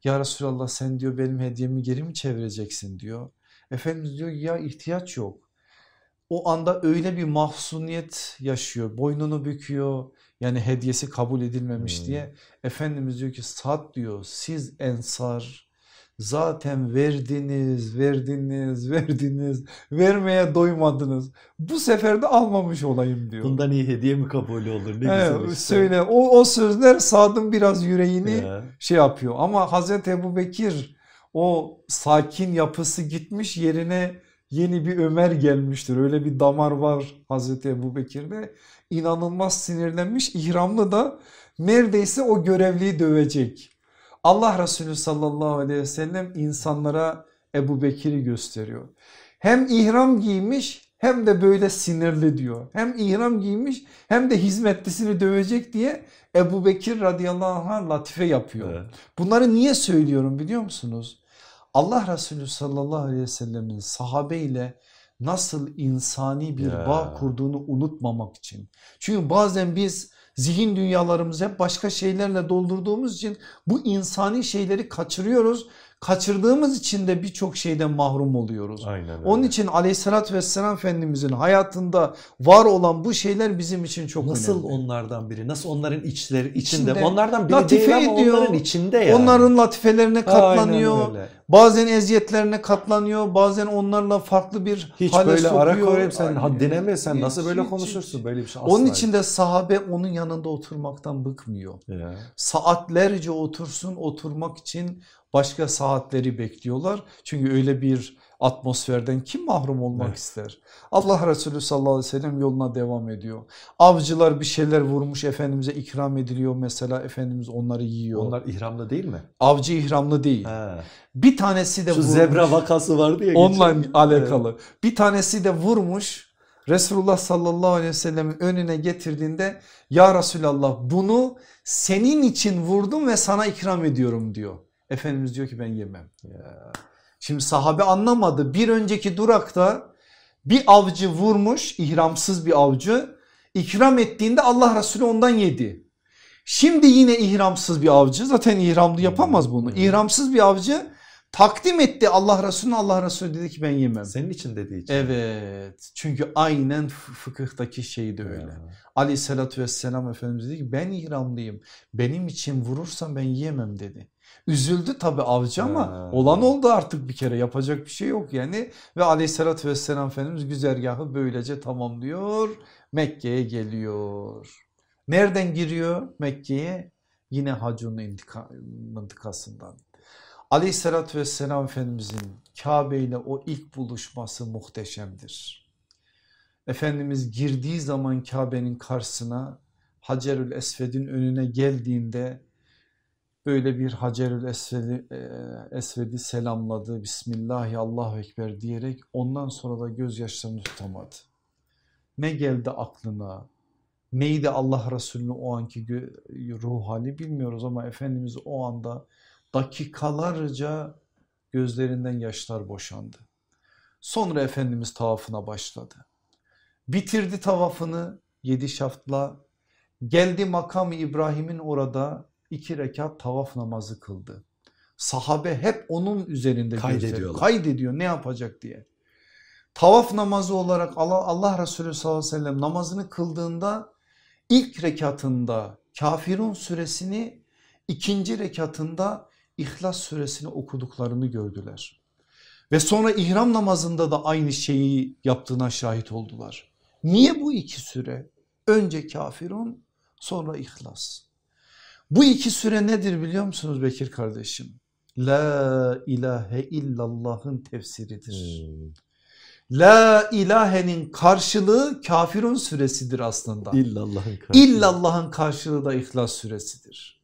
Ya Resulallah sen diyor benim hediyemi geri mi çevireceksin diyor. Efendimiz diyor ya ihtiyaç yok. O anda öyle bir mahzuniyet yaşıyor. Boynunu büküyor. Yani hediyesi kabul edilmemiş hmm. diye. Efendimiz diyor ki Sad diyor siz ensar zaten verdiniz, verdiniz, verdiniz, vermeye doymadınız. Bu sefer de almamış olayım diyor. Bundan iyi hediye mi kabul olur? Ne evet, güzel işte. Söyle o, o sözler Sad'ın biraz yüreğini ya. şey yapıyor. Ama Hazreti Ebu Bekir o sakin yapısı gitmiş yerine yeni bir Ömer gelmiştir. Öyle bir damar var Hazreti Ebu Bekir'de. İnanılmaz sinirlenmiş. İhramlı da neredeyse o görevliyi dövecek. Allah Resulü sallallahu aleyhi ve sellem insanlara Ebu Bekir'i gösteriyor. Hem ihram giymiş hem de böyle sinirli diyor. Hem ihram giymiş hem de hizmetlisini dövecek diye Ebu Bekir radıyallahu anh latife yapıyor. Evet. Bunları niye söylüyorum biliyor musunuz? Allah Resulü sallallahu aleyhi ve sellemin sahabe ile nasıl insani bir ya. bağ kurduğunu unutmamak için. Çünkü bazen biz zihin dünyalarımızı hep başka şeylerle doldurduğumuz için bu insani şeyleri kaçırıyoruz kaçırdığımız için de birçok şeyden mahrum oluyoruz. Aynen öyle. Onun için aleyhissalatü vesselam Efendimizin hayatında var olan bu şeyler bizim için çok Nasıl önemli. Nasıl onlardan biri? Nasıl onların içleri içinde? içinde onlardan biri latife değil ama ediyor. onların içinde yani. Onların latifelerine katlanıyor. Bazen eziyetlerine katlanıyor. Bazen onlarla farklı bir hiç hale böyle sokuyor. ara koyayım sen haddine mi? Sen hiç, nasıl böyle hiç, konuşursun? Böyle bir şey asla. Onun için de sahabe onun yanında oturmaktan bıkmıyor. Ya. Saatlerce otursun oturmak için başka saatleri bekliyorlar. Çünkü öyle bir atmosferden kim mahrum olmak evet. ister? Allah Resulü sallallahu aleyhi ve sellem yoluna devam ediyor. Avcılar bir şeyler vurmuş Efendimiz'e ikram ediliyor mesela Efendimiz onları yiyor. Onlar ihramlı değil mi? Avcı ihramlı değil. He. Bir tanesi de Şu vurmuş. zebra vakası vardı ya. Onunla geçen. alakalı. Evet. Bir tanesi de vurmuş Resulullah sallallahu aleyhi ve sellemin önüne getirdiğinde ya Resulallah bunu senin için vurdum ve sana ikram ediyorum diyor. Efendimiz diyor ki ben yemem. Ya. Şimdi sahabe anlamadı bir önceki durakta bir avcı vurmuş ihramsız bir avcı ikram ettiğinde Allah Resulü ondan yedi. Şimdi yine ihramsız bir avcı zaten ihramlı yapamaz bunu. İhramsız bir avcı takdim etti Allah Resulü'nü Allah Resulü dedi ki ben yemem. Senin için dediği için. Evet çünkü aynen fıkıhtaki şey de öyle. Ya. Aleyhissalatü vesselam Efendimiz dedi ki ben ihramlıyım benim için vurursan ben yemem dedi. Üzüldü tabi avcı ama ha. olan oldu artık bir kere yapacak bir şey yok yani. Ve aleyhissalatü vesselam Efendimiz güzergahı böylece tamamlıyor Mekke'ye geliyor. Nereden giriyor Mekke'ye? Yine Hacun mıntıkasından. Aleyhissalatü vesselam Efendimizin Kabe ile o ilk buluşması muhteşemdir. Efendimiz girdiği zaman Kabe'nin karşısına Hacerül Esved'in önüne geldiğinde böyle bir Hacerül Esved'i, e, Esved'i selamladı. Bismillahi Allahu Ekber diyerek ondan sonra da gözyaşlarını tutamadı. Ne geldi aklına? Neydi Allah Resulü'nün o anki ruh hali bilmiyoruz ama Efendimiz o anda dakikalarca gözlerinden yaşlar boşandı. Sonra Efendimiz tavafına başladı. Bitirdi tavafını yedi şaftla geldi makam İbrahim'in orada iki rekat tavaf namazı kıldı. Sahabe hep onun üzerinde kaydediyor. Kaydediyor ne yapacak diye. Tavaf namazı olarak Allah, Allah Resulü sallallahu aleyhi ve sellem namazını kıldığında ilk rekatında Kafirun suresini ikinci rekatında İhlas suresini okuduklarını gördüler. Ve sonra ihram namazında da aynı şeyi yaptığına şahit oldular. Niye bu iki süre? Önce kafirun sonra ihlas. Bu iki süre nedir biliyor musunuz Bekir kardeşim? La ilahe illallah'ın tefsiridir. Hmm. La ilahenin karşılığı kafirun süresidir aslında. İllallah'ın karşılığı. İllallah'ın karşılığı da ihlas süresidir.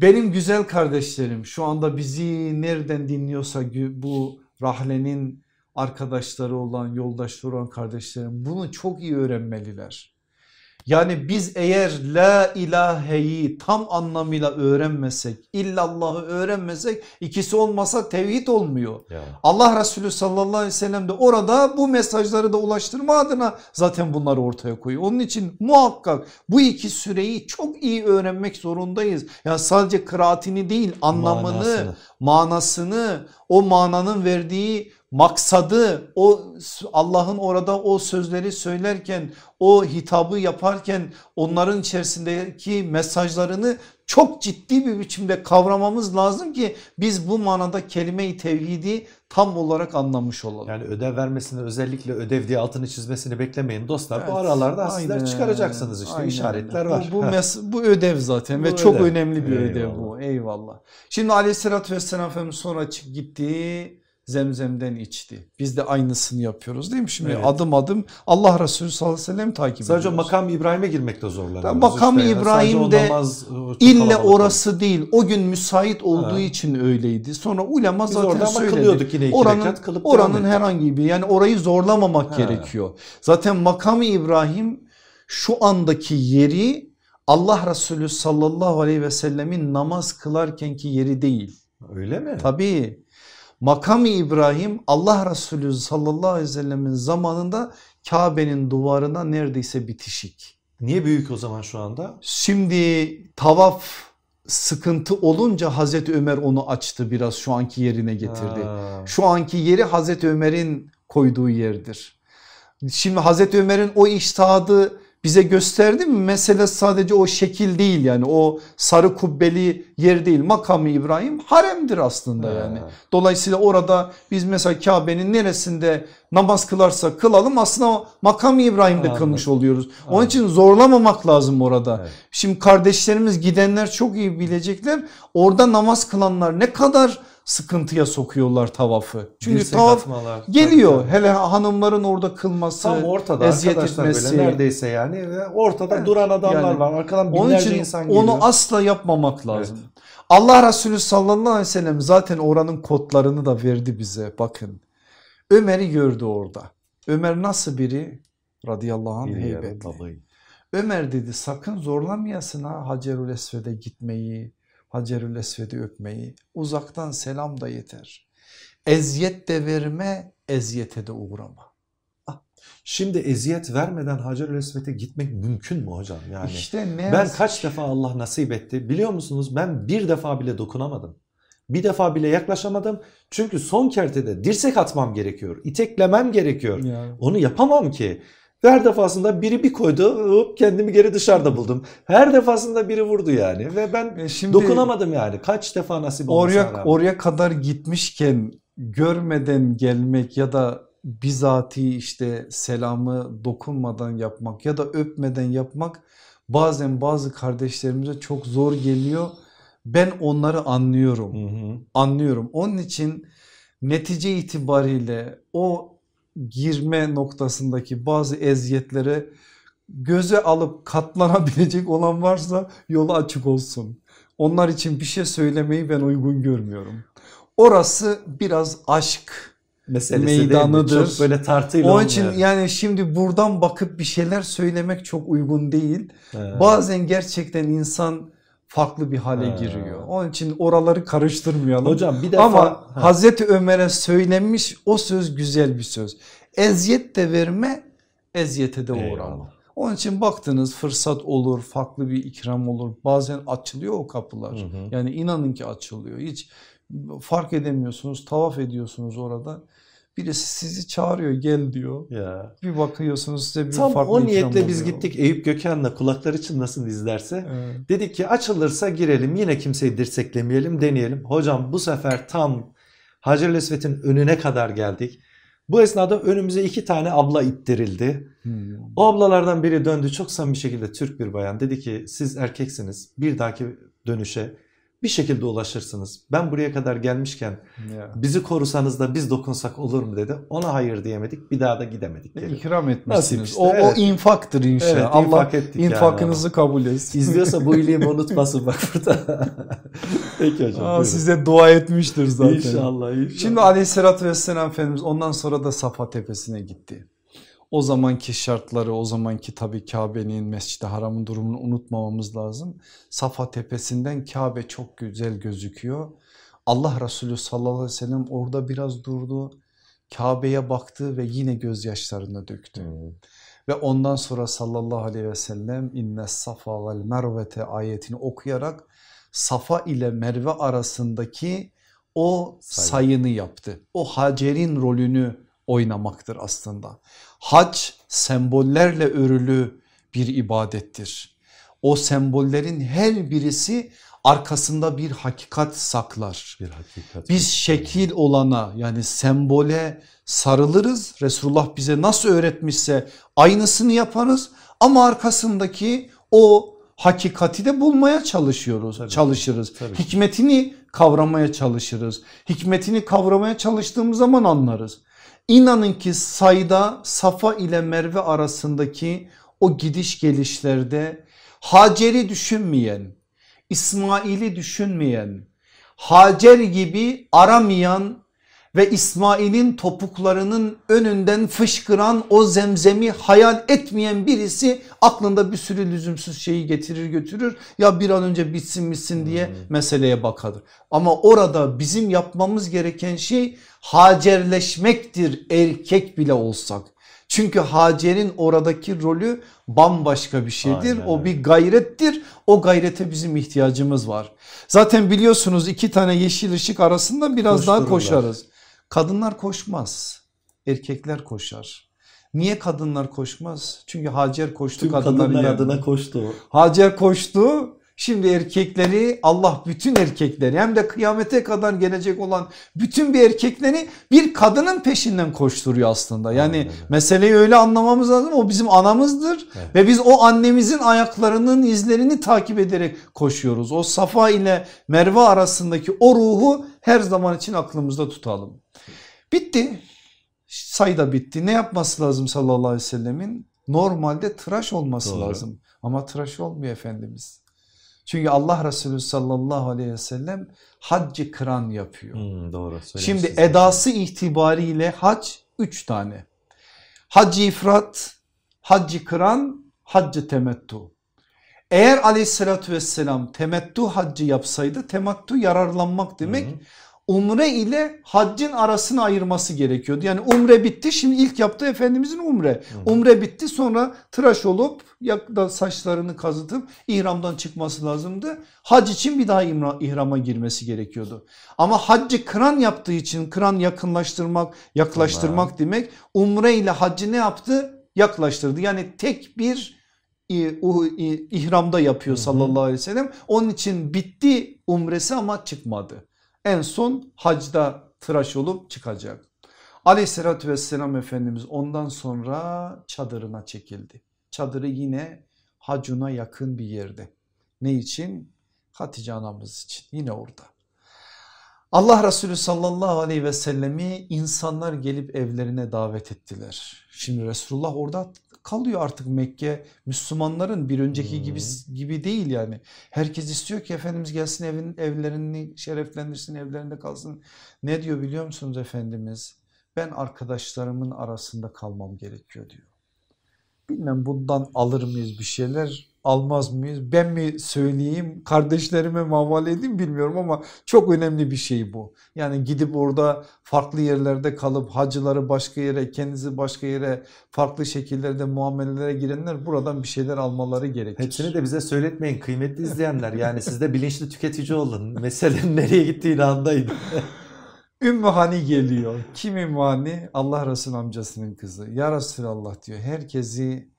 Benim güzel kardeşlerim şu anda bizi nereden dinliyorsa bu rahlenin arkadaşları olan yoldaşları olan kardeşlerim bunu çok iyi öğrenmeliler. Yani biz eğer la ilaheyi tam anlamıyla öğrenmesek illallahı öğrenmesek ikisi olmasa tevhid olmuyor. Ya. Allah Resulü sallallahu aleyhi ve sellem de orada bu mesajları da ulaştırma adına zaten bunları ortaya koyuyor. Onun için muhakkak bu iki süreyi çok iyi öğrenmek zorundayız. Yani sadece kıraatini değil anlamını manasını, manasını o mananın verdiği maksadı o Allah'ın orada o sözleri söylerken o hitabı yaparken onların içerisindeki mesajlarını çok ciddi bir biçimde kavramamız lazım ki biz bu manada kelime-i tevhidi tam olarak anlamış olalım. Yani ödev vermesini özellikle ödev diye altını çizmesini beklemeyin dostlar. Evet, bu aralarda aynen, sizler çıkaracaksınız işte aynen. işaretler var. Bu, bu, mes bu ödev zaten bu ve ödev. çok önemli bir Eyvallah. ödev bu eyvallah. Şimdi aleyhissalatü vesselam Efendimiz sonra çık gitti zemzemden içti. Biz de aynısını yapıyoruz değil mi? Şimdi evet. adım adım Allah Resulü sallallahu aleyhi ve sellem takip Sadece ediyoruz. makam İbrahim'e girmekte zorlanıyoruz. Makam işte İbrahim'de ille orası değil. O gün müsait olduğu ha. için öyleydi. Sonra ulema Biz zaten söyledi. Yine oranın, rekat, kılıp oranın herhangi bir yani orayı zorlamamak ha. gerekiyor. Zaten makam İbrahim şu andaki yeri Allah Resulü sallallahu aleyhi ve sellemin namaz kılarkenki yeri değil. Öyle mi? Tabii Makam-ı İbrahim Allah Resulü sallallahu aleyhi ve sellemin zamanında Kabe'nin duvarına neredeyse bitişik. Niye büyük o zaman şu anda? Şimdi tavaf sıkıntı olunca Hazreti Ömer onu açtı biraz şu anki yerine getirdi. Ha. Şu anki yeri Hazreti Ömer'in koyduğu yerdir. Şimdi Hazreti Ömer'in o iştihadı bize gösterdi mi? Mesele sadece o şekil değil yani o sarı kubbeli yer değil. Makamı İbrahim haremdir aslında yani. Dolayısıyla orada biz mesela Kabe'nin neresinde namaz kılarsa kılalım aslında makamı İbrahim'de kılmış oluyoruz. Onun için zorlamamak lazım orada. Evet. Şimdi kardeşlerimiz gidenler çok iyi bilecekler. Orada namaz kılanlar ne kadar sıkıntıya sokuyorlar tavafı. Çünkü Dirsek tavaf atmalar, geliyor. Tabii. Hele hanımların orada kılması, Tam ortada eziyet etmesi. Böyle neredeyse yani ve ortada evet. duran adamlar yani, var. Arkadan binlerce onun için insan geliyor. Onu asla yapmamak lazım. Evet. Allah Resulü sallallahu aleyhi ve sellem zaten oranın kodlarını da verdi bize bakın. Ömer'i gördü orada. Ömer nasıl biri? Radıyallahu anh heybetli. Ömer dedi sakın zorlamayasın ha Hacerül Esved'e gitmeyi, Hacerül Esved'i öpmeyi uzaktan selam da yeter. Eziyet de verme eziyete de uğrama. Ah, şimdi eziyet vermeden Hacerül Esved'e gitmek mümkün mü hocam? Yani işte ne ben kaç defa Allah nasip etti biliyor musunuz ben bir defa bile dokunamadım. Bir defa bile yaklaşamadım. Çünkü son kertede dirsek atmam gerekiyor. iteklemem gerekiyor. Yani. Onu yapamam ki. Her defasında biri bir koydu hop kendimi geri dışarıda buldum. Her defasında biri vurdu yani ve ben e şimdi dokunamadım yani. Kaç defa nasip oraya, rağmen. oraya kadar gitmişken görmeden gelmek ya da bizatihi işte selamı dokunmadan yapmak ya da öpmeden yapmak bazen bazı kardeşlerimize çok zor geliyor. Ben onları anlıyorum. Hı hı. Anlıyorum. Onun için netice itibariyle o girme noktasındaki bazı eziyetlere göze alıp katlanabilecek olan varsa yolu açık olsun. Onlar için bir şey söylemeyi ben uygun görmüyorum. Orası biraz aşk meselesi meydanıdır. Çok böyle tartıyla Onun için yani. yani şimdi buradan bakıp bir şeyler söylemek çok uygun değil. He. Bazen gerçekten insan farklı bir hale He. giriyor. Onun için oraları karıştırmayalım. Hocam bir defa ama he. Hazreti Ömer'e söylenmiş o söz güzel bir söz. Eziyet de verme, eziyete de uğrama. Onun için baktınız fırsat olur, farklı bir ikram olur. Bazen açılıyor o kapılar. Hı hı. Yani inanın ki açılıyor. Hiç fark edemiyorsunuz, tavaf ediyorsunuz orada. Birisi sizi çağırıyor gel diyor. Ya. Bir bakıyorsunuz size bir Tam farklı o niyetle biz gittik Eyüp Gökhan'la kulakları çınlasın izlerse. Evet. Dedik ki açılırsa girelim yine kimseyi dirseklemeyelim deneyelim. Hocam bu sefer tam Hacer Esvet'in önüne kadar geldik. Bu esnada önümüze iki tane abla ittirildi. Hmm. O ablalardan biri döndü çok samimi şekilde Türk bir bayan. Dedi ki siz erkeksiniz bir dahaki dönüşe bir şekilde ulaşırsınız. Ben buraya kadar gelmişken ya. bizi korusanız da biz dokunsak olur mu dedi. Ona hayır diyemedik bir daha da gidemedik. Geri. İkram etmişsiniz. Işte, o, evet. o infaktır inşallah. Evet, Allah infak infakınızı yani. kabul etsin. İzliyorsa bu iyiliğimi unutmasın bak burada. Peki hocam. Aa, size dua etmiştir zaten. İnşallah, inşallah. Şimdi aleyhissalatü vesselam Efendimiz ondan sonra da Safa tepesine gitti o zamanki şartları o zamanki tabi Kabe'nin Mescid-i Haram'ın durumunu unutmamamız lazım. Safa tepesinden Kabe çok güzel gözüküyor. Allah Resulü sallallahu aleyhi ve sellem orada biraz durdu. Kabe'ye baktı ve yine gözyaşlarını döktü. Hmm. Ve ondan sonra sallallahu aleyhi ve sellem inne safa vel mervete ayetini okuyarak Safa ile Merve arasındaki o sayını yaptı. O Hacer'in rolünü oynamaktır aslında. Hac sembollerle örülü bir ibadettir. O sembollerin her birisi arkasında bir hakikat saklar. Bir hakikat. Biz şekil olana yani sembole sarılırız. Resulullah bize nasıl öğretmişse aynısını yaparız ama arkasındaki o hakikati de bulmaya çalışıyoruz, Tabii. çalışırız. Tabii. Hikmetini kavramaya çalışırız. Hikmetini kavramaya çalıştığımız zaman anlarız. İnanın ki sayda Safa ile Merve arasındaki o gidiş gelişlerde Hacer'i düşünmeyen, İsmail'i düşünmeyen, Hacer gibi aramayan ve İsmail'in topuklarının önünden fışkıran o zemzemi hayal etmeyen birisi aklında bir sürü lüzumsuz şeyi getirir götürür. Ya bir an önce bitsin bitsin diye hmm. meseleye bakar. Ama orada bizim yapmamız gereken şey hacerleşmektir erkek bile olsak. Çünkü Hacer'in oradaki rolü bambaşka bir şeydir. Aynen. O bir gayrettir. O gayrete bizim ihtiyacımız var. Zaten biliyorsunuz iki tane yeşil ışık arasında biraz daha koşarız. Kadınlar koşmaz. Erkekler koşar. Niye kadınlar koşmaz? Çünkü Hacer koştu Tüm kadınlar adına koştu. Hacer koştu Şimdi erkekleri Allah bütün erkekleri hem de kıyamete kadar gelecek olan bütün bir erkekleri bir kadının peşinden koşturuyor aslında. Yani Aynen. meseleyi öyle anlamamız lazım o bizim anamızdır evet. ve biz o annemizin ayaklarının izlerini takip ederek koşuyoruz. O Safa ile Merve arasındaki o ruhu her zaman için aklımızda tutalım. Bitti sayda bitti ne yapması lazım sallallahu aleyhi ve sellemin? Normalde tıraş olması Doğru. lazım ama tıraş olmuyor Efendimiz. Çünkü Allah Resulü sallallahu aleyhi ve sellem haccı kıran yapıyor. Hmm, doğru. Şimdi edası itibariyle hac üç tane. Haccı ifrat, haccı kıran, haccı temettu. Eğer aleyhissalatü vesselam temettu haccı yapsaydı temettu yararlanmak demek. Hı hı umre ile haccın arasını ayırması gerekiyordu. Yani umre bitti şimdi ilk yaptığı Efendimizin umre. Umre bitti sonra tıraş olup yakda saçlarını kazıtıp ihramdan çıkması lazımdı. Hac için bir daha ihrama girmesi gerekiyordu. Ama haccı kıran yaptığı için kıran yakınlaştırmak yaklaştırmak Allah. demek umre ile haccı ne yaptı? Yaklaştırdı. Yani tek bir ihramda yapıyor sallallahu aleyhi ve sellem. Onun için bitti umresi ama çıkmadı en son hacda tıraş olup çıkacak. Aleyhissalatü vesselam Efendimiz ondan sonra çadırına çekildi. Çadırı yine hacuna yakın bir yerde. Ne için? Hatice anamız için yine orada. Allah Resulü sallallahu aleyhi ve sellemi insanlar gelip evlerine davet ettiler. Şimdi Resulullah orada kalıyor artık Mekke Müslümanların bir önceki gibi gibi değil yani. Herkes istiyor ki Efendimiz gelsin evin evlerini şereflendirsin evlerinde kalsın. Ne diyor biliyor musunuz Efendimiz? Ben arkadaşlarımın arasında kalmam gerekiyor diyor. Bilmem bundan alır mıyız bir şeyler almaz mıyız? Ben mi söyleyeyim kardeşlerime mi havale edeyim bilmiyorum ama çok önemli bir şey bu. Yani gidip orada farklı yerlerde kalıp hacıları başka yere kendinizi başka yere farklı şekillerde muamelelere girenler buradan bir şeyler almaları gerekir. Hepsini de bize söyletmeyin kıymetli izleyenler yani siz de bilinçli tüketici olun. Meselenin nereye gittiğini anlayın. Ümmü Hani geliyor. Kim Ümmü Hani? Allah Resulü amcasının kızı. Ya Resulallah diyor herkesi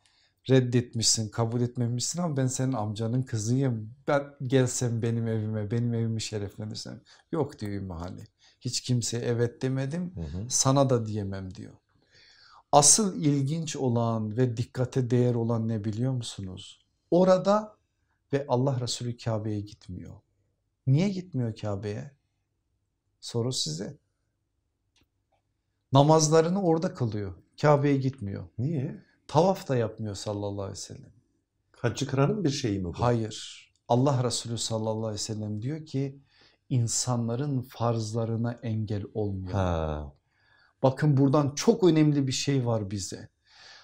reddetmişsin kabul etmemişsin ama ben senin amcanın kızıyım. Ben gelsem benim evime benim evimi şereflenirsen. Yok diyor Ümmü. Hiç kimseye evet demedim hı hı. sana da diyemem diyor. Asıl ilginç olan ve dikkate değer olan ne biliyor musunuz? Orada ve Allah Resulü Kabe'ye gitmiyor. Niye gitmiyor Kabe'ye? Soru size. Namazlarını orada kılıyor. Kabe'ye gitmiyor. Niye? Tavaf da yapmıyor sallallahu aleyhi ve sellem. Haccı kıranın bir şeyi mi bu? Hayır. Allah Resulü sallallahu aleyhi ve sellem diyor ki insanların farzlarına engel olmuyor. Ha. Bakın buradan çok önemli bir şey var bize.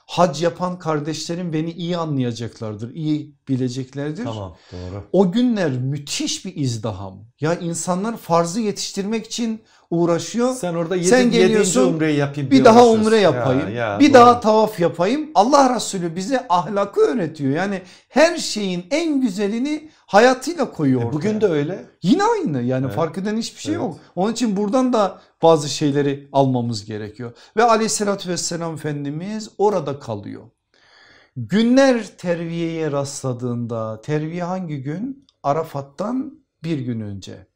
Hac yapan kardeşlerim beni iyi anlayacaklardır, iyi bileceklerdir. Tamam doğru. O günler müthiş bir izdaham. Ya insanlar farzı yetiştirmek için uğraşıyor. Sen orada yedi, Sen geliyorsun umreyi yapayım bir daha umre yapayım ya, ya, bir doğru. daha tavaf yapayım. Allah Resulü bize ahlakı öğretiyor. Yani her şeyin en güzelini hayatıyla koyuyor e, Bugün de öyle. Yine aynı yani evet. fark eden hiçbir şey evet. yok. Onun için buradan da bazı şeyleri almamız gerekiyor. Ve aleyhissalatü vesselam Efendimiz orada kalıyor. Günler terviyeye rastladığında terviye hangi gün? Arafat'tan bir gün önce.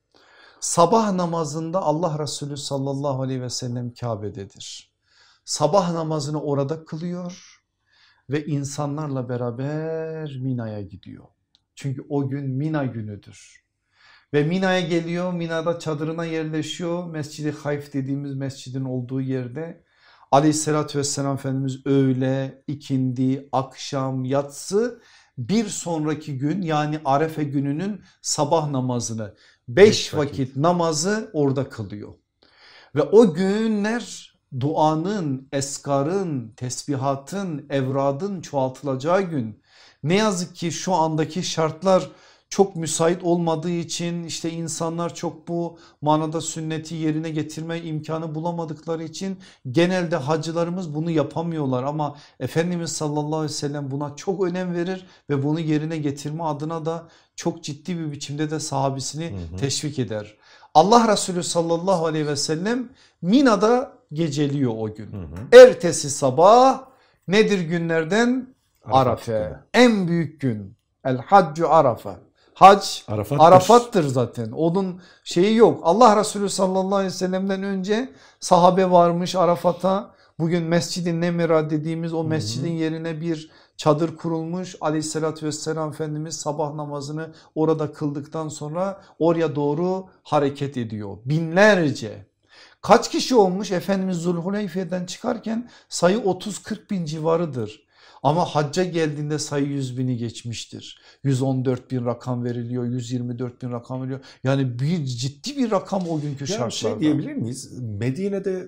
Sabah namazında Allah Resulü sallallahu aleyhi ve sellem Kabe'dedir. Sabah namazını orada kılıyor ve insanlarla beraber Mina'ya gidiyor. Çünkü o gün Mina günüdür. Ve Mina'ya geliyor, Mina'da çadırına yerleşiyor. Mescidi Hayf dediğimiz mescidin olduğu yerde aleyhissalatü vesselam Efendimiz öğle, ikindi, akşam, yatsı bir sonraki gün yani Arefe gününün sabah namazını Beş vakit. vakit namazı orada kılıyor. Ve o günler duanın, eskarın, tesbihatın, evradın çoğaltılacağı gün. Ne yazık ki şu andaki şartlar çok müsait olmadığı için işte insanlar çok bu manada sünneti yerine getirme imkanı bulamadıkları için genelde hacılarımız bunu yapamıyorlar ama Efendimiz sallallahu aleyhi ve sellem buna çok önem verir ve bunu yerine getirme adına da çok ciddi bir biçimde de sahabisini hı hı. teşvik eder. Allah Resulü sallallahu aleyhi ve sellem Mina'da geceliyor o gün. Hı hı. Ertesi sabah nedir günlerden? Arafe. En büyük gün. El haccu arafa. Hac Arafat'tır. Arafat'tır zaten. Onun şeyi yok. Allah Resulü sallallahu aleyhi ve sellem'den önce sahabe varmış Arafat'a. Bugün Mescid-i Nemira dediğimiz o mescidin yerine bir çadır kurulmuş. Aleyhissalatü vesselam Efendimiz sabah namazını orada kıldıktan sonra oraya doğru hareket ediyor. Binlerce kaç kişi olmuş Efendimiz Zulhuleyfe'den çıkarken sayı 30-40 bin civarıdır. Ama hacca geldiğinde sayı 100 bini geçmiştir. 114 bin rakam veriliyor, 124 bin rakam veriliyor. Yani bir ciddi bir rakam o günkü yani şartlarda. Şey diyebilir miyiz? Medine'de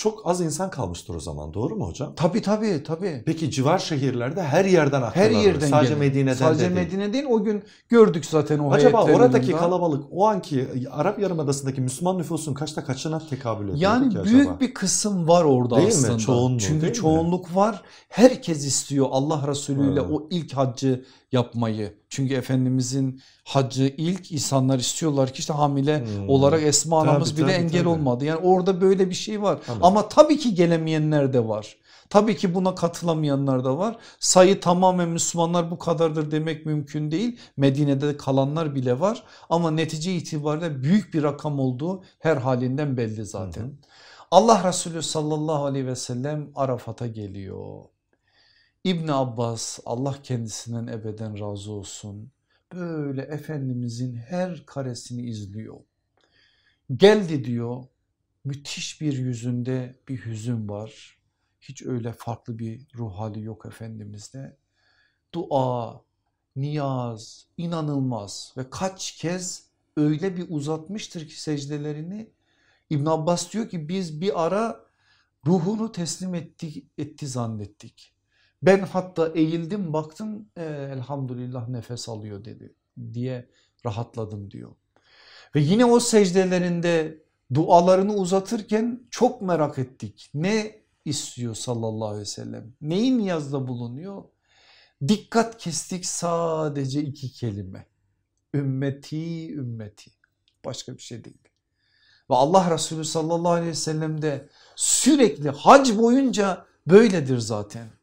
çok az insan kalmıştır o zaman doğru mu hocam? Tabii tabii tabii. Peki civar şehirlerde her yerden aklılar Her yerden Sadece gelin. Medine'den Sadece de Medine değil o gün gördük zaten o Acaba oradaki yanında. kalabalık o anki Arap Yarımadası'ndaki Müslüman nüfusun kaçta kaçına tekabül ediyor Yani ki büyük acaba? bir kısım var orada değil aslında. Mi? Çoğunluğu, Çünkü çoğunluk mi? var. Herkes istiyor Allah Resulü ile o ilk haccı yapmayı. Çünkü Efendimizin hacı ilk insanlar istiyorlar ki işte hamile hmm. olarak Esma tabii, anamız bile tabii, engel tabii. olmadı. Yani orada böyle bir şey var tabii. ama tabii ki gelemeyenler de var. Tabii ki buna katılamayanlar da var. Sayı tamamen Müslümanlar bu kadardır demek mümkün değil. Medine'de kalanlar bile var ama netice itibariyle büyük bir rakam olduğu her halinden belli zaten. Hı hı. Allah Resulü sallallahu aleyhi ve sellem Arafat'a geliyor. İbn Abbas Allah kendisinden ebeden razı olsun böyle Efendimizin her karesini izliyor. Geldi diyor müthiş bir yüzünde bir hüzün var. Hiç öyle farklı bir ruh hali yok Efendimiz'de. Dua, niyaz inanılmaz ve kaç kez öyle bir uzatmıştır ki secdelerini. İbn Abbas diyor ki biz bir ara ruhunu teslim etti, etti zannettik. Ben hatta eğildim baktım e, elhamdülillah nefes alıyor dedi diye rahatladım diyor. Ve yine o secdelerinde dualarını uzatırken çok merak ettik. Ne istiyor sallallahu aleyhi ve sellem? Neyin niyazda bulunuyor? Dikkat kestik sadece iki kelime. Ümmeti ümmeti. Başka bir şey değil. Ve Allah Resulü sallallahu aleyhi ve sellem de sürekli hac boyunca böyledir zaten.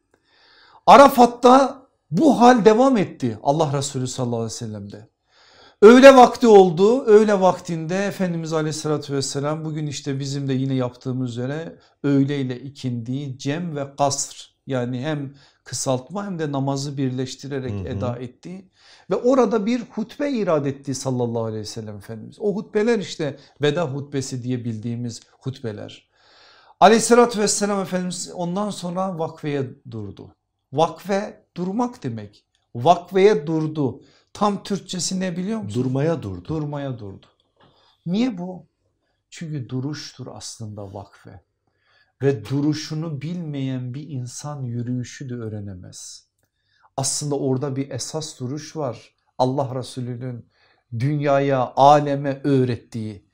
Arafat'ta bu hal devam etti Allah Resulü sallallahu aleyhi ve sellem'de. Öğle vakti oldu. Öğle vaktinde Efendimiz Aleyhisselatü vesselam bugün işte bizim de yine yaptığımız üzere öğle ile ikindi cem ve kasr yani hem kısaltma hem de namazı birleştirerek hı hı. eda etti. Ve orada bir hutbe irad etti sallallahu aleyhi ve sellem Efendimiz. O hutbeler işte veda hutbesi diye bildiğimiz hutbeler. Aleyhissalatü vesselam Efendimiz ondan sonra vakfeye durdu. Vakfe durmak demek. Vakfeye durdu. Tam Türkçesi ne biliyor musun? Durmaya durdu. Durmaya durdu. Niye bu? Çünkü duruştur aslında vakfe. Ve duruşunu bilmeyen bir insan yürüyüşü de öğrenemez. Aslında orada bir esas duruş var. Allah Resulü'nün dünyaya, aleme öğrettiği.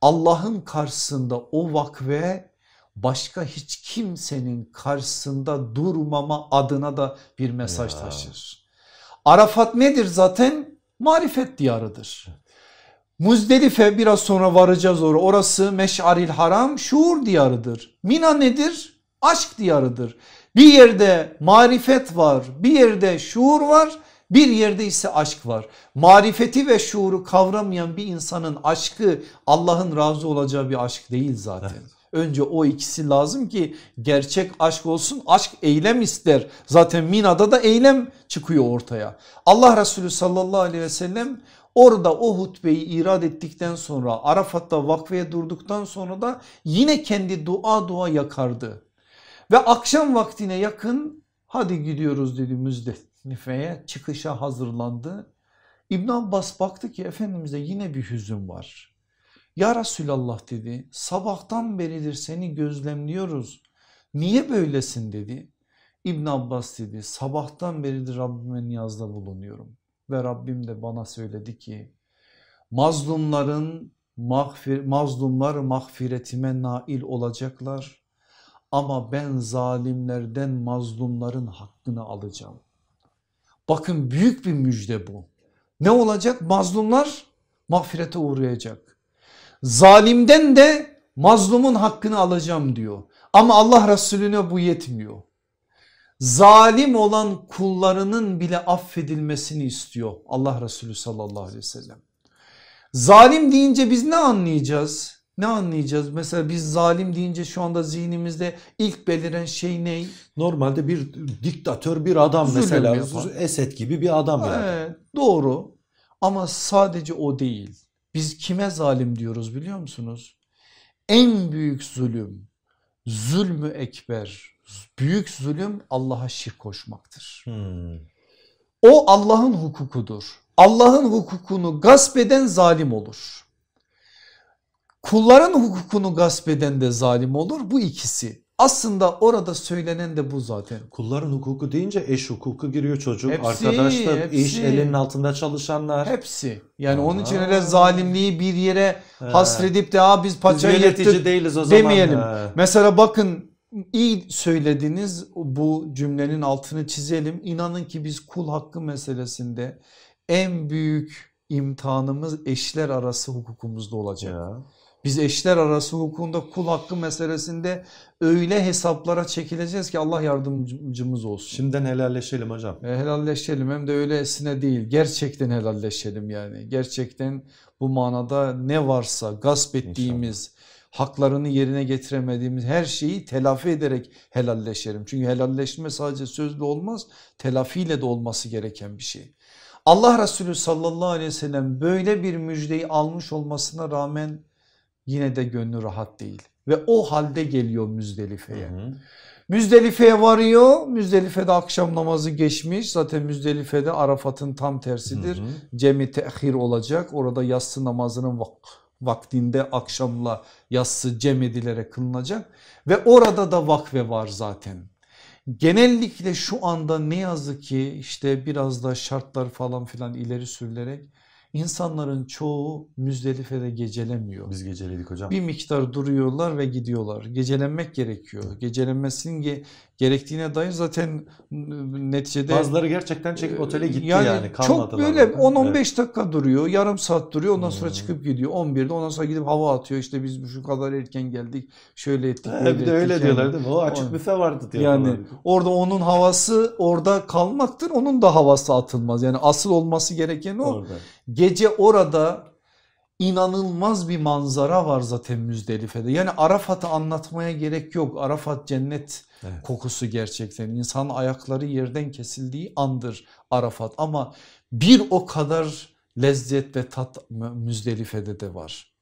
Allah'ın karşısında o vakfe başka hiç kimsenin karşısında durmama adına da bir mesaj ya. taşır. Arafat nedir zaten? Marifet diyarıdır. Muzdelife biraz sonra varacağız oraya. Orası Meş'aril Haram şuur diyarıdır. Mina nedir? Aşk diyarıdır. Bir yerde marifet var, bir yerde şuur var, bir yerde ise aşk var. Marifeti ve şuuru kavramayan bir insanın aşkı Allah'ın razı olacağı bir aşk değil zaten. Evet. Önce o ikisi lazım ki gerçek aşk olsun. Aşk eylem ister. Zaten Mina'da da eylem çıkıyor ortaya. Allah Resulü sallallahu aleyhi ve sellem orada o hutbeyi irad ettikten sonra Arafat'ta vakfeye durduktan sonra da yine kendi dua dua yakardı. Ve akşam vaktine yakın hadi gidiyoruz dedi Müzdelife'ye çıkışa hazırlandı. İbn Abbas baktı ki Efendimiz'de yine bir hüzün var. Ya Resulallah dedi sabahtan beridir seni gözlemliyoruz. Niye böylesin dedi. İbn Abbas dedi sabahtan beridir Rabbime niyazda bulunuyorum. Ve Rabbim de bana söyledi ki mazlumların mağfir, mazlumlar mağfiretime nail olacaklar. Ama ben zalimlerden mazlumların hakkını alacağım. Bakın büyük bir müjde bu. Ne olacak? Mazlumlar mağfirete uğrayacak. Zalimden de mazlumun hakkını alacağım diyor. Ama Allah Resulüne bu yetmiyor. Zalim olan kullarının bile affedilmesini istiyor Allah Resulü sallallahu aleyhi ve sellem. Zalim deyince biz ne anlayacağız? Ne anlayacağız? Mesela biz zalim deyince şu anda zihnimizde ilk beliren şey ne? Normalde bir diktatör bir adam Zulüm mesela yapan. Esed gibi bir adam yani. Evet, doğru ama sadece o değil. Biz kime zalim diyoruz biliyor musunuz? En büyük zulüm, zulmü ekber, büyük zulüm Allah'a şirk koşmaktır. Hmm. O Allah'ın hukukudur. Allah'ın hukukunu gasp eden zalim olur. Kulların hukukunu gasp eden de zalim olur bu ikisi. Aslında orada söylenen de bu zaten. Kulların hukuku deyince eş hukuku giriyor çocuk, hepsi, arkadaşlık, hepsi, iş elinin altında çalışanlar. Hepsi. Yani Aa. onun için öyle zalimliği bir yere He. hasredip de Aa, biz paçayı biz yırttık değiliz o demeyelim. Zaman. Mesela bakın iyi söylediniz bu cümlenin altını çizelim. İnanın ki biz kul hakkı meselesinde en büyük imtihanımız eşler arası hukukumuzda olacak. Ya. Biz eşler arası hukukunda kul hakkı meselesinde öyle hesaplara çekileceğiz ki Allah yardımcımız olsun. Şimdiden helalleşelim hocam. E, helalleşelim hem de öylesine değil gerçekten helalleşelim yani. Gerçekten bu manada ne varsa gasp ettiğimiz İnşallah. haklarını yerine getiremediğimiz her şeyi telafi ederek helalleşelim. Çünkü helalleşme sadece sözlü olmaz telafiyle de olması gereken bir şey. Allah Resulü sallallahu aleyhi ve sellem böyle bir müjdeyi almış olmasına rağmen yine de gönlü rahat değil. Ve o halde geliyor Müzdelife'ye. Müzdelife'ye varıyor. Müzdelife'de akşam namazı geçmiş. Zaten Müzdelife'de Arafat'ın tam tersidir. Hı hı. Cemi tehir olacak. Orada yatsı namazının vak vaktinde akşamla yatsı cem edilerek kılınacak. Ve orada da vakfe var zaten. Genellikle şu anda ne yazık ki işte biraz da şartlar falan filan ileri sürülerek İnsanların çoğu Müzdelife'de gecelemiyor. Biz geceledik hocam. Bir miktar duruyorlar ve gidiyorlar. Gecelenmek gerekiyor. Gecelenmesinin ge gerektiğine dair zaten neticede... Bazıları gerçekten çekip otele gitti yani. yani çok böyle 10-15 evet. dakika duruyor yarım saat duruyor ondan sonra hmm. çıkıp gidiyor 11'de ondan sonra gidip hava atıyor işte biz şu kadar erken geldik şöyle ettik. He, bir de öyle yani. diyorlar değil mi? O açık o, büfe vardı diyor. Yani orada onun havası orada kalmaktır onun da havası atılmaz yani asıl olması gereken o. Orada. Gece orada inanılmaz bir manzara var zaten Müzdelife'de. Yani Arafat'ı anlatmaya gerek yok. Arafat cennet evet. kokusu gerçekten. İnsan ayakları yerden kesildiği andır Arafat ama bir o kadar lezzet ve tat Müzdelife'de de var.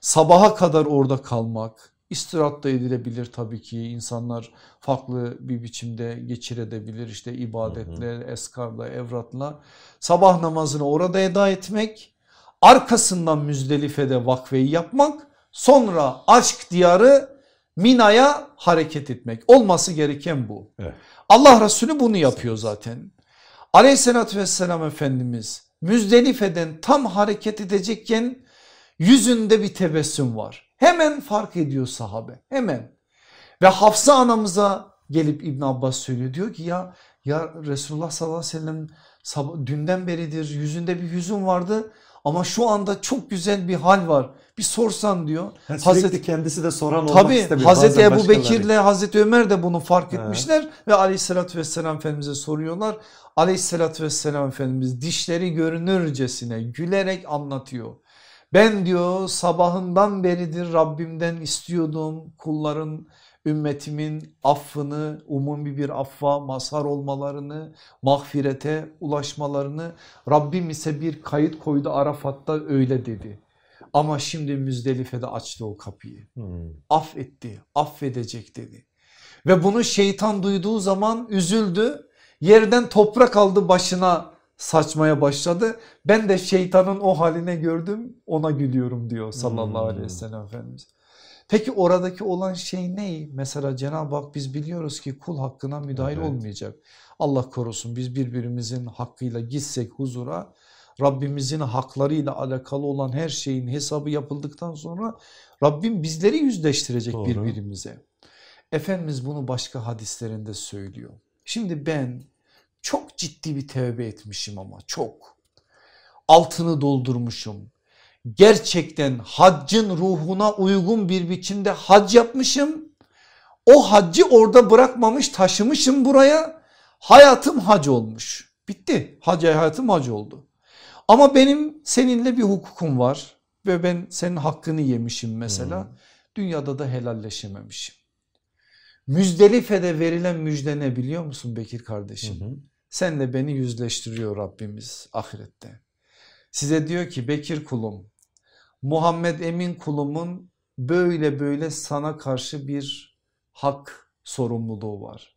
Sabaha kadar orada kalmak istirahat da edilebilir tabii ki insanlar farklı bir biçimde geçirebilir işte ibadetle, eskarla, evratla. Sabah namazını orada eda etmek arkasından Müzdelife'de vakfeyi yapmak sonra aşk diyarı Mina'ya hareket etmek olması gereken bu. Evet. Allah Resulü bunu yapıyor zaten. Aleyhissalatü vesselam Efendimiz Müzdelife'den tam hareket edecekken yüzünde bir tebessüm var. Hemen fark ediyor sahabe hemen ve Hafsa anamıza gelip İbn Abbas söylüyor diyor ki ya ya Resulullah sallallahu aleyhi ve sellem dünden beridir yüzünde bir hüzün vardı ama şu anda çok güzel bir hal var. Bir sorsan diyor. Yani Hazreti kendisi de soran olmak tabii, istemiyor. Hazreti Ebu Bekir'le Hazreti Ömer de bunu fark etmişler He. ve aleyhissalatü vesselam Efendimiz'e soruyorlar. Aleyhissalatü vesselam Efendimiz dişleri görünürcesine gülerek anlatıyor. Ben diyor sabahından beridir Rabbimden istiyordum kulların ümmetimin affını, umumi bir affa mazhar olmalarını, mağfirete ulaşmalarını Rabbim ise bir kayıt koydu Arafat'ta öyle dedi. Ama şimdi Müzdelife'de açtı o kapıyı. Hmm. Affetti, affedecek dedi. Ve bunu şeytan duyduğu zaman üzüldü. Yerden toprak aldı başına saçmaya başladı. Ben de şeytanın o haline gördüm ona gülüyorum diyor sallallahu aleyhi ve hmm. sellem Efendimiz. Peki oradaki olan şey ne? Mesela Cenab-ı Hak biz biliyoruz ki kul hakkına müdahil evet. olmayacak. Allah korusun biz birbirimizin hakkıyla gitsek huzura Rabbimizin haklarıyla alakalı olan her şeyin hesabı yapıldıktan sonra Rabbim bizleri yüzleştirecek Doğru. birbirimize. Efendimiz bunu başka hadislerinde söylüyor. Şimdi ben çok ciddi bir tevbe etmişim ama çok. Altını doldurmuşum. Gerçekten haccın ruhuna uygun bir biçimde hac yapmışım. O haccı orada bırakmamış taşımışım buraya. Hayatım hac olmuş. Bitti. Hac hayatım hac oldu. Ama benim seninle bir hukukum var ve ben senin hakkını yemişim mesela. Hmm. Dünyada da helalleşememişim. Müzdelife'de verilen müjde ne biliyor musun Bekir kardeşim? Hı hı. Senle beni yüzleştiriyor Rabbimiz ahirette. Size diyor ki Bekir kulum Muhammed Emin kulumun böyle böyle sana karşı bir hak sorumluluğu var.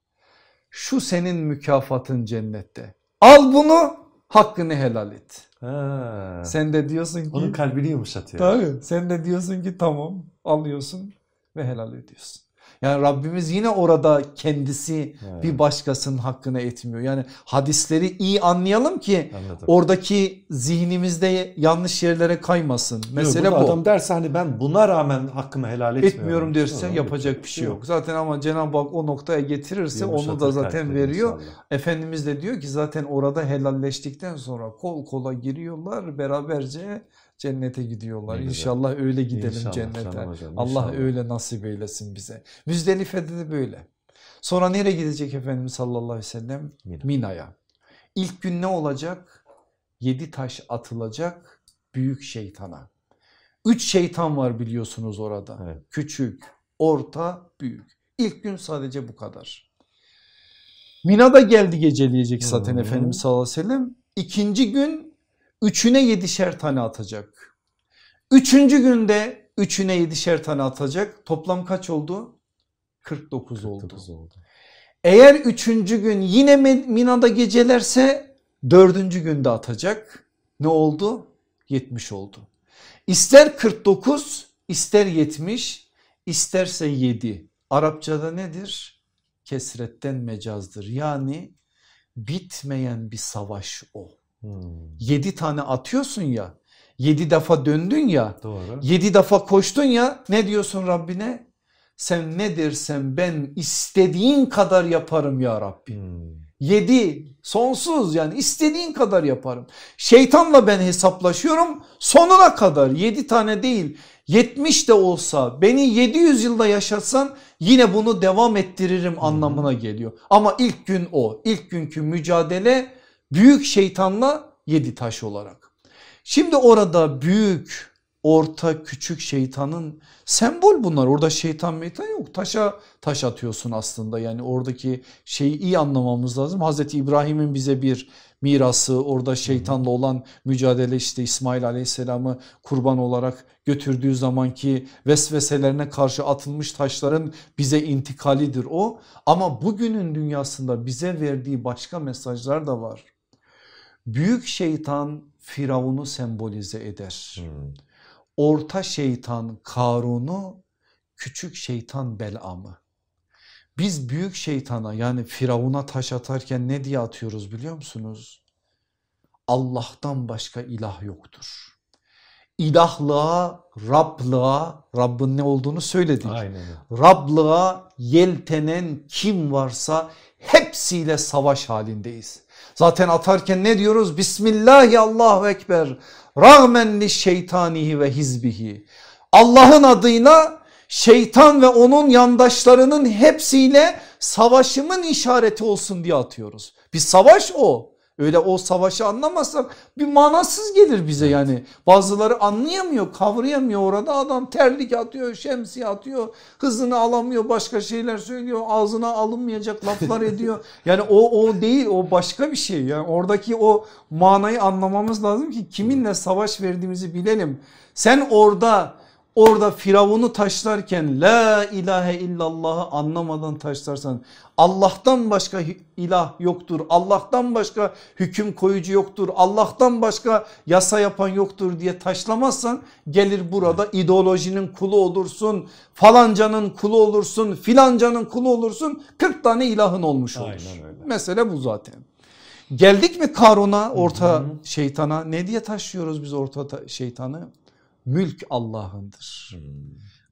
Şu senin mükafatın cennette. Al bunu hakkını helal et. Ha. Sen de diyorsun ki. Onun kalbini yumuşatıyor. Tabii sen de diyorsun ki tamam alıyorsun ve helal ediyorsun. Yani Rabbimiz yine orada kendisi evet. bir başkasının hakkını etmiyor. Yani hadisleri iyi anlayalım ki Anladım. oradaki zihnimizde yanlış yerlere kaymasın. Mesele Yok, bu. Adam derse hani ben buna rağmen hakkımı helal etmiyorum. Etmiyorum derse yapacak bir şey yok. yok. Zaten ama Cenab-ı Hak o noktaya getirirse onu da zaten veriyor. Inşallah. Efendimiz de diyor ki zaten orada helalleştikten sonra kol kola giriyorlar beraberce cennete gidiyorlar. İnşallah öyle gidelim İnşallah, cennete. Hocam, Allah öyle nasip eylesin bize. Müzdelife'de de böyle. Sonra nereye gidecek Efendimiz sallallahu aleyhi ve sellem? Mina'ya. İlk gün ne olacak? Yedi taş atılacak büyük şeytana. Üç şeytan var biliyorsunuz orada. Evet. Küçük, orta, büyük. İlk gün sadece bu kadar. Mina'da geldi geceleyecek zaten hmm. Efendimiz sallallahu aleyhi ve sellem. İkinci gün üçüne yedişer tane atacak. Üçüncü günde üçüne yedişer tane atacak. Toplam kaç oldu? 49, 49 oldu. oldu. Eğer üçüncü gün yine Mina'da gecelerse dördüncü günde atacak. Ne oldu? 70 oldu. İster 49 ister 70 isterse 7. Arapçada nedir? Kesretten mecazdır. Yani bitmeyen bir savaş o. Hmm. 7 tane atıyorsun ya 7 defa döndün ya Doğru. 7 defa koştun ya ne diyorsun Rabbine? Sen ne dersen ben istediğin kadar yaparım ya Rabbi. Hmm. 7 sonsuz yani istediğin kadar yaparım. Şeytanla ben hesaplaşıyorum sonuna kadar 7 tane değil 70 de olsa beni 700 yılda yaşatsan yine bunu devam ettiririm anlamına geliyor. Ama ilk gün o ilk günkü mücadele Büyük şeytanla yedi taş olarak. Şimdi orada büyük, orta, küçük şeytanın sembol bunlar. Orada şeytan meytan yok. Taşa taş atıyorsun aslında yani oradaki şeyi iyi anlamamız lazım. Hazreti İbrahim'in bize bir mirası orada şeytanla olan mücadele işte İsmail aleyhisselamı kurban olarak götürdüğü zamanki vesveselerine karşı atılmış taşların bize intikalidir o. Ama bugünün dünyasında bize verdiği başka mesajlar da var. Büyük şeytan Firavun'u sembolize eder. Hmm. Orta şeytan Karun'u, küçük şeytan Belam'ı. Biz büyük şeytana yani Firavun'a taş atarken ne diye atıyoruz biliyor musunuz? Allah'tan başka ilah yoktur. İlahlığa, Rablığa, Rabbin ne olduğunu söyledik. Aynen. Rablığa yeltenen kim varsa hepsiyle savaş halindeyiz. Zaten atarken ne diyoruz? Bismillahi Allahu Ekber. Rağmen li şeytanihi ve hizbihi. Allah'ın adıyla şeytan ve onun yandaşlarının hepsiyle savaşımın işareti olsun diye atıyoruz. Bir savaş o. Öyle o savaşı anlamazsak bir manasız gelir bize yani. Bazıları anlayamıyor, kavrayamıyor orada adam terlik atıyor, şemsiye atıyor, hızını alamıyor, başka şeyler söylüyor, ağzına alınmayacak laflar ediyor. Yani o o değil, o başka bir şey. Yani oradaki o manayı anlamamız lazım ki kiminle savaş verdiğimizi bilelim. Sen orada Orada Firavun'u taşlarken la ilahe illallah'ı anlamadan taşlarsan Allah'tan başka ilah yoktur. Allah'tan başka hüküm koyucu yoktur. Allah'tan başka yasa yapan yoktur diye taşlamazsan gelir burada ideolojinin kulu olursun. Falancanın kulu olursun. Filancanın kulu olursun. 40 tane ilahın olmuş olur. Mesele bu zaten. Geldik mi Karun'a orta Hı -hı. şeytana ne diye taşıyoruz biz orta şeytanı? Mülk Allah'ındır. Hmm.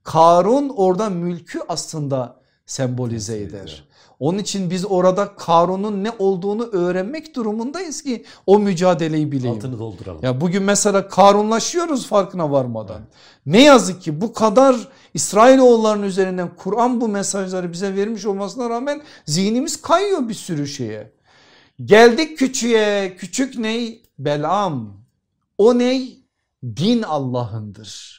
Karun orada mülkü aslında sembolize eder. Onun için biz orada Karun'un ne olduğunu öğrenmek durumundayız ki o mücadeleyi bileyim. Altını dolduralım. Ya bugün mesela Karunlaşıyoruz farkına varmadan. Evet. Ne yazık ki bu kadar İsrailoğullarının üzerinden Kur'an bu mesajları bize vermiş olmasına rağmen zihnimiz kayıyor bir sürü şeye. Geldik küçüğe küçük ney? Belam. O ney? Din Allah'ındır.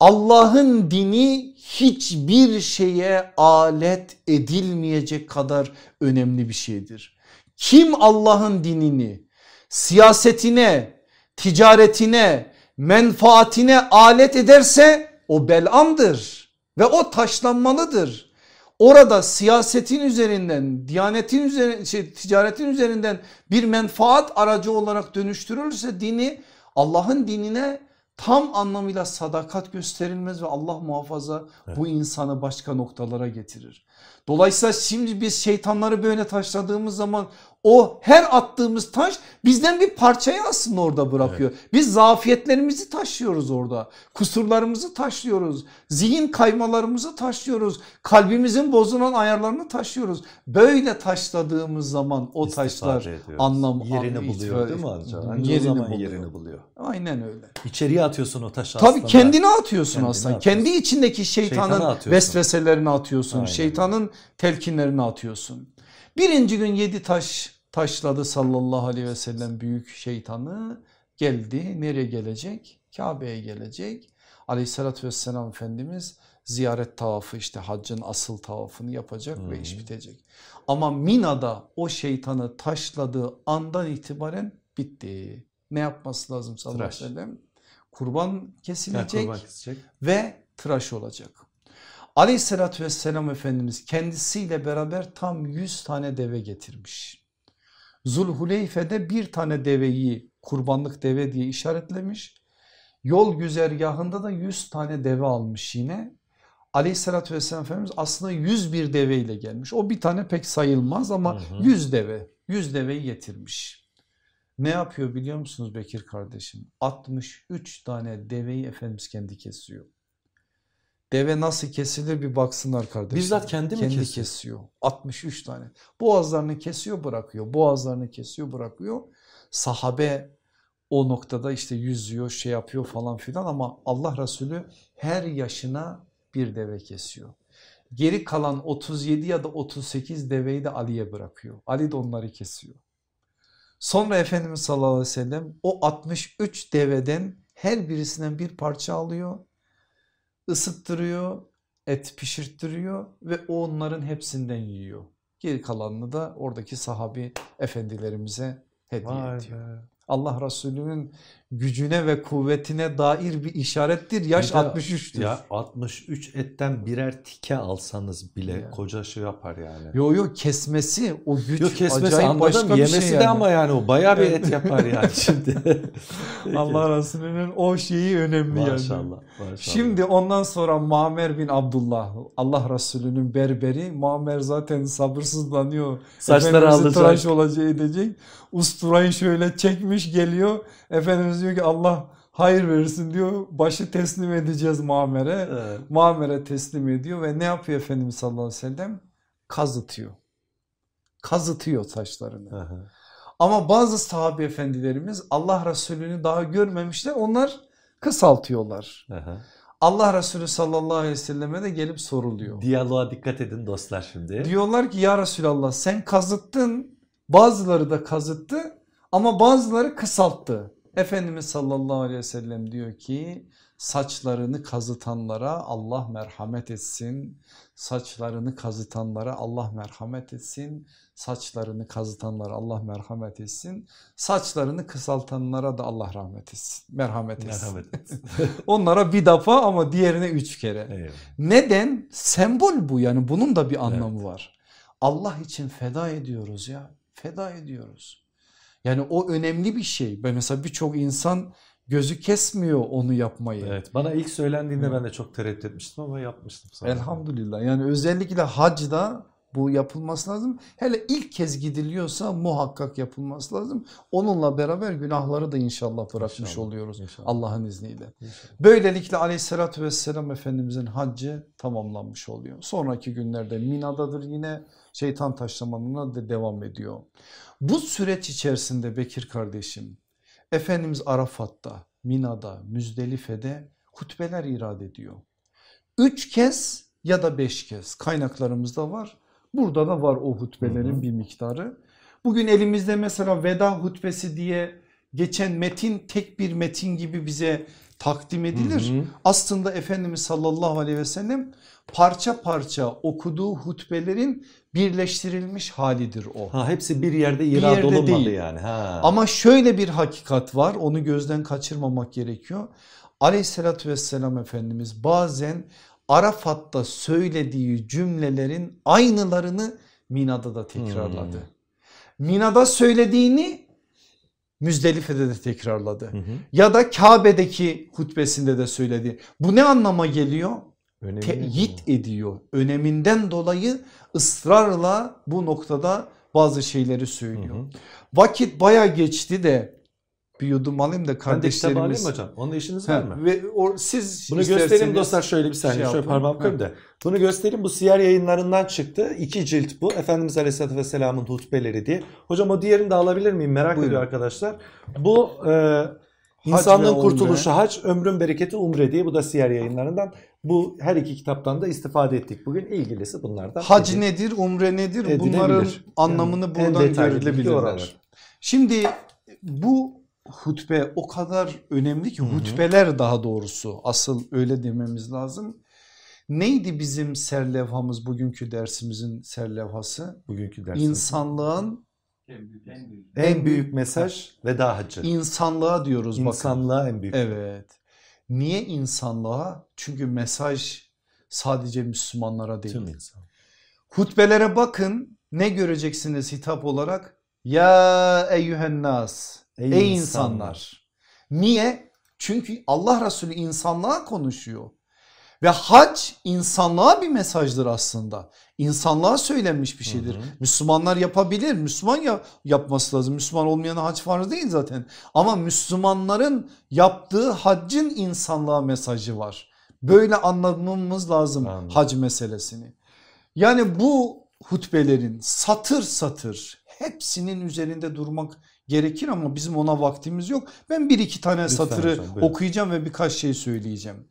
Allah'ın dini hiçbir şeye alet edilmeyecek kadar önemli bir şeydir. Kim Allah'ın dinini siyasetine, ticaretine, menfaatine alet ederse o belamdır ve o taşlanmalıdır. Orada siyasetin üzerinden, diyanetin üzerinden, şey, ticaretin üzerinden bir menfaat aracı olarak dönüştürülürse dini Allah'ın dinine tam anlamıyla sadakat gösterilmez ve Allah muhafaza evet. bu insanı başka noktalara getirir. Dolayısıyla şimdi biz şeytanları böyle taşladığımız zaman o her attığımız taş bizden bir parçayı aslında orada bırakıyor. Evet. Biz zafiyetlerimizi taşıyoruz orada. Kusurlarımızı taşıyoruz. Zihin kaymalarımızı taşıyoruz. Kalbimizin bozulan ayarlarını taşıyoruz. Böyle taşladığımız zaman o İstifade taşlar ediyoruz. anlam yerini buluyor değil mi amca? yerini o zaman buluyor. yerini buluyor. Aynen öyle. İçeriye atıyorsun o taşı Tabii aslında. kendini atıyorsun kendini aslında. Atıyorsun. Kendi içindeki şeytanın atıyorsun. vesveselerini atıyorsun. Aynen. Şeytanın telkinlerini atıyorsun. Birinci gün yedi taş taşladı sallallahu aleyhi ve sellem büyük şeytanı geldi. Nereye gelecek? Kabe'ye gelecek. Aleyhissalatü vesselam Efendimiz ziyaret tavafı işte haccın asıl tavafını yapacak hmm. ve iş bitecek. Ama Mina'da o şeytanı taşladığı andan itibaren bitti. Ne yapması lazım sallallahu aleyhi ve sellem? Kurban kesilecek, kurban ve tıraş olacak. Aleyhissalatü vesselam Efendimiz kendisiyle beraber tam 100 tane deve getirmiş. Zulhuleyfe'de bir tane deveyi kurbanlık deve diye işaretlemiş. Yol güzergahında da 100 tane deve almış yine. Aleyhissalatü vesselam Efendimiz aslında 101 deve ile gelmiş. O bir tane pek sayılmaz ama hı hı. 100 deve 100 deveyi getirmiş. Ne yapıyor biliyor musunuz Bekir kardeşim? 63 tane deveyi Efendimiz kendi kesiyor. Deve nasıl kesilir bir baksınlar kardeşim. Bizzat kendi mi kendi kesiyor? kesiyor. 63 tane. Boğazlarını kesiyor bırakıyor. Boğazlarını kesiyor bırakıyor. Sahabe o noktada işte yüzüyor şey yapıyor falan filan ama Allah Resulü her yaşına bir deve kesiyor. Geri kalan 37 ya da 38 deveyi de Ali'ye bırakıyor. Ali de onları kesiyor. Sonra Efendimiz sallallahu aleyhi ve sellem o 63 deveden her birisinden bir parça alıyor ısıttırıyor, et pişirttiriyor ve onların hepsinden yiyor. Geri kalanını da oradaki sahabi efendilerimize hediye Vay ediyor. Be. Allah Resulü'nün gücüne ve kuvvetine dair bir işarettir. Yaş bir 63'tür. Ya 63 etten birer tike alsanız bile ya. koca şey yapar yani. Yo yo kesmesi o güç yo, kesmesi acayip anladım. başka Yemesi bir şey yani. de ama yani o bayağı bir et yapar yani şimdi. Allah Resulü'nün o şeyi önemli maşallah, yani. Maşallah. Şimdi ondan sonra Muammer bin Abdullah Allah Resulü'nün berberi Muammer zaten sabırsızlanıyor. Saçları alacak. tıraş olacağı edecek. Usturayı şöyle çekmiş geliyor. Efendimiz diyor ki Allah hayır verirsin diyor. Başı teslim edeceğiz Muammer'e. Evet. Muammer'e teslim ediyor ve ne yapıyor Efendimiz sallallahu aleyhi ve sellem? Kazıtıyor. Kazıtıyor saçlarını. Aha. Ama bazı sahabe efendilerimiz Allah Resulü'nü daha görmemişler onlar kısaltıyorlar. Aha. Allah Resulü sallallahu aleyhi ve selleme de gelip soruluyor. Diyaloğa dikkat edin dostlar şimdi. Diyorlar ki ya Resulallah sen kazıttın bazıları da kazıttı ama bazıları kısalttı. Efendimiz sallallahu aleyhi ve sellem diyor ki saçlarını kazıtanlara Allah merhamet etsin. Saçlarını kazıtanlara Allah merhamet etsin. Saçlarını kazıtanlara Allah merhamet etsin. Saçlarını kısaltanlara da Allah rahmet etsin. Merhamet etsin. Merhamet etsin. Onlara bir defa ama diğerine üç kere. Eyvallah. Neden? Sembol bu yani bunun da bir anlamı evet. var. Allah için feda ediyoruz ya. Feda ediyoruz. Yani o önemli bir şey. Ben mesela birçok insan gözü kesmiyor onu yapmayı. Evet bana ilk söylendiğinde ben de çok tereddüt etmiştim ama yapmıştım. Sonra. Elhamdülillah yani özellikle hacda bu yapılması lazım. Hele ilk kez gidiliyorsa muhakkak yapılması lazım. Onunla beraber günahları da inşallah bırakmış inşallah, oluyoruz Allah'ın izniyle. İnşallah. Böylelikle aleyhissalatü vesselam Efendimizin haccı tamamlanmış oluyor. Sonraki günlerde Mina'dadır yine şeytan taşlamanına da devam ediyor. Bu süreç içerisinde Bekir kardeşim Efendimiz Arafat'ta, Mina'da, Müzdelife'de hutbeler irade ediyor. Üç kez ya da beş kez kaynaklarımızda var. Burada da var o hutbelerin hı hı. bir miktarı. Bugün elimizde mesela veda hutbesi diye geçen metin tek bir metin gibi bize takdim edilir. Hı hı. Aslında Efendimiz sallallahu aleyhi ve sellem parça parça okuduğu hutbelerin birleştirilmiş halidir o. Ha, hepsi bir yerde irad olunmadı değil. yani. Ha. Ama şöyle bir hakikat var onu gözden kaçırmamak gerekiyor. Aleyhissalatü vesselam Efendimiz bazen Arafat'ta söylediği cümlelerin aynılarını Mina'da da tekrarladı. Hmm. Mina'da söylediğini Müzdelife'de de tekrarladı. Hı hı. Ya da Kabe'deki hutbesinde de söyledi. Bu ne anlama geliyor? Teyit ediyor. Öneminden dolayı ısrarla bu noktada bazı şeyleri söylüyor. Hı hı. Vakit baya geçti de bir yudum alayım da kardeşlerimiz. Ben de alayım hocam. Onun işiniz var mı? Ve o, siz Bunu göstereyim dostlar şöyle bir saniye. Şey şöyle parmağım koyayım da. Bunu göstereyim. Bu siyer yayınlarından çıktı. İki cilt bu. Efendimiz Aleyhisselatü Vesselam'ın hutbeleri diye. Hocam o diğerini de alabilir miyim? Merak Buyurun. ediyor arkadaşlar. Bu e, insanlığın kurtuluşu hac, ömrün bereketi umre diye. Bu da siyer yayınlarından. Bu her iki kitaptan da istifade ettik bugün. ilgilisi bunlardan. Hac biri. nedir, umre nedir? Edilebilir. Bunların anlamını yani buradan görülebilirler. Şimdi bu hutbe o kadar önemli ki hı hı. hutbeler daha doğrusu asıl öyle dememiz lazım. Neydi bizim serlevhamız bugünkü dersimizin serlevhası? Bugünkü dersimiz. İnsanlığın en büyük, en büyük, en büyük mesaj veda hacı. İnsanlığa diyoruz bakın. İnsanlığa en büyük. Evet. Niye insanlığa? Çünkü mesaj sadece Müslümanlara değil. Tüm insan. Hutbelere bakın ne göreceksiniz hitap olarak? Ya eyyühen nas Ey, Ey insanlar. insanlar. Niye? Çünkü Allah Resulü insanlığa konuşuyor. Ve hac insanlığa bir mesajdır aslında. İnsanlığa söylenmiş bir şeydir. Hı hı. Müslümanlar yapabilir. Müslüman ya yapması lazım. Müslüman olmayana hac farz değil zaten. Ama Müslümanların yaptığı haccın insanlığa mesajı var. Böyle anlamamız lazım Anladım. hac meselesini. Yani bu hutbelerin satır satır hepsinin üzerinde durmak gerekir ama bizim ona vaktimiz yok. Ben bir iki tane Lütfen satırı hocam, okuyacağım ve birkaç şey söyleyeceğim.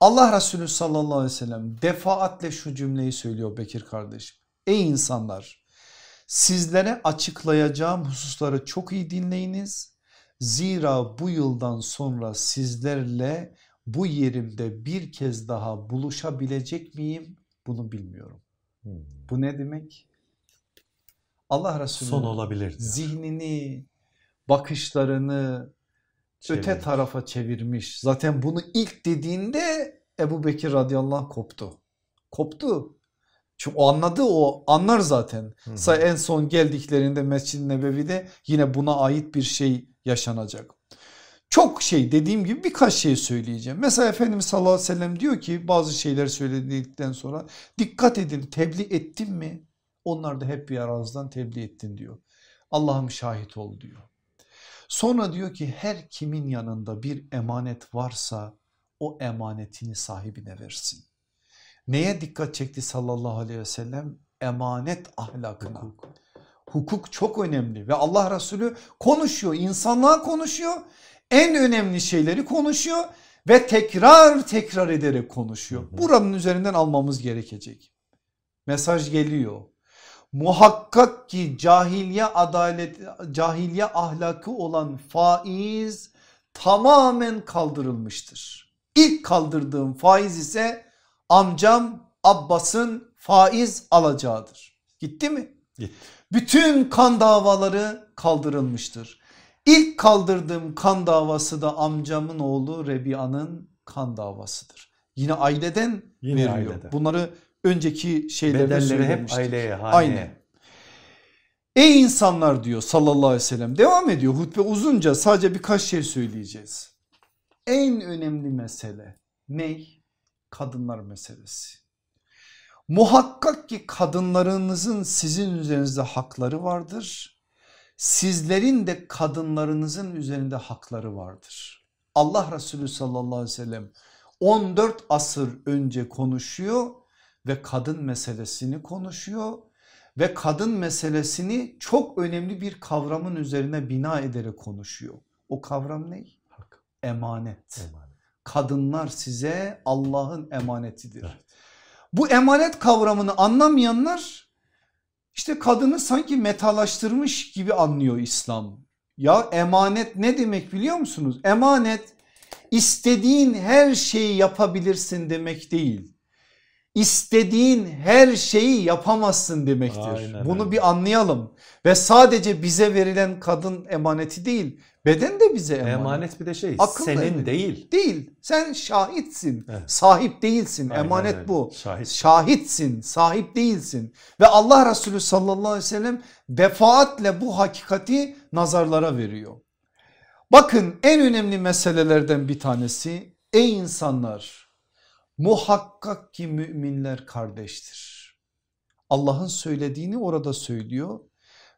Allah Resulü sallallahu aleyhi ve sellem defaatle şu cümleyi söylüyor Bekir kardeşim. Ey insanlar sizlere açıklayacağım hususları çok iyi dinleyiniz. Zira bu yıldan sonra sizlerle bu yerimde bir kez daha buluşabilecek miyim bunu bilmiyorum. Hmm. Bu ne demek? Allah Resulü son olabilir diyor. zihnini bakışlarını Çevirmiş. öte tarafa çevirmiş. Zaten bunu ilk dediğinde Ebu Bekir radıyallahu anh koptu. Koptu. Çünkü o anladı o anlar zaten. Hı hı. En son geldiklerinde Mescid-i Nebevi'de yine buna ait bir şey yaşanacak. Çok şey dediğim gibi birkaç şey söyleyeceğim. Mesela Efendimiz sallallahu aleyhi ve sellem diyor ki bazı şeyler söyledikten sonra dikkat edin tebliğ ettim mi? Onlar da hep bir ağızdan tebliğ ettin diyor. Allah'ım şahit ol diyor. Sonra diyor ki her kimin yanında bir emanet varsa o emanetini sahibine versin. Neye dikkat çekti sallallahu aleyhi ve sellem? Emanet ahlakına. Hukuk. Hukuk çok önemli ve Allah Resulü konuşuyor, insanlığa konuşuyor. En önemli şeyleri konuşuyor ve tekrar tekrar ederek konuşuyor. Buranın üzerinden almamız gerekecek. Mesaj geliyor muhakkak ki cahiliye adalet cahiliye ahlakı olan faiz tamamen kaldırılmıştır. İlk kaldırdığım faiz ise amcam Abbas'ın faiz alacağıdır. Gitti mi? Gitti. Bütün kan davaları kaldırılmıştır. İlk kaldırdığım kan davası da amcamın oğlu Rebia'nın kan davasıdır. Yine aileden Yine veriyor. Aileden. Bunları önceki şeylerde Bedelleri hep aileye, haneye. Aynen. Ey insanlar diyor sallallahu aleyhi ve sellem devam ediyor hutbe uzunca sadece birkaç şey söyleyeceğiz. En önemli mesele ne? Kadınlar meselesi. Muhakkak ki kadınlarınızın sizin üzerinizde hakları vardır. Sizlerin de kadınlarınızın üzerinde hakları vardır. Allah Resulü sallallahu aleyhi ve sellem 14 asır önce konuşuyor ve kadın meselesini konuşuyor ve kadın meselesini çok önemli bir kavramın üzerine bina ederek konuşuyor. O kavram ne? Hak. Emanet. Emanet. Kadınlar size Allah'ın emanetidir. Evet. Bu emanet kavramını anlamayanlar işte kadını sanki metalaştırmış gibi anlıyor İslam. Ya emanet ne demek biliyor musunuz? Emanet istediğin her şeyi yapabilirsin demek değil istediğin her şeyi yapamazsın demektir. Aynen, Bunu bir anlayalım ve sadece bize verilen kadın emaneti değil beden de bize emanet. Emanet bir de şey Akıl senin emanet. değil. Değil sen şahitsin evet. sahip değilsin aynen, emanet aynen. bu. Şahit. Şahitsin sahip değilsin ve Allah Resulü sallallahu aleyhi ve sellem defaatle bu hakikati nazarlara veriyor. Bakın en önemli meselelerden bir tanesi ey insanlar Muhakkak ki müminler kardeştir. Allah'ın söylediğini orada söylüyor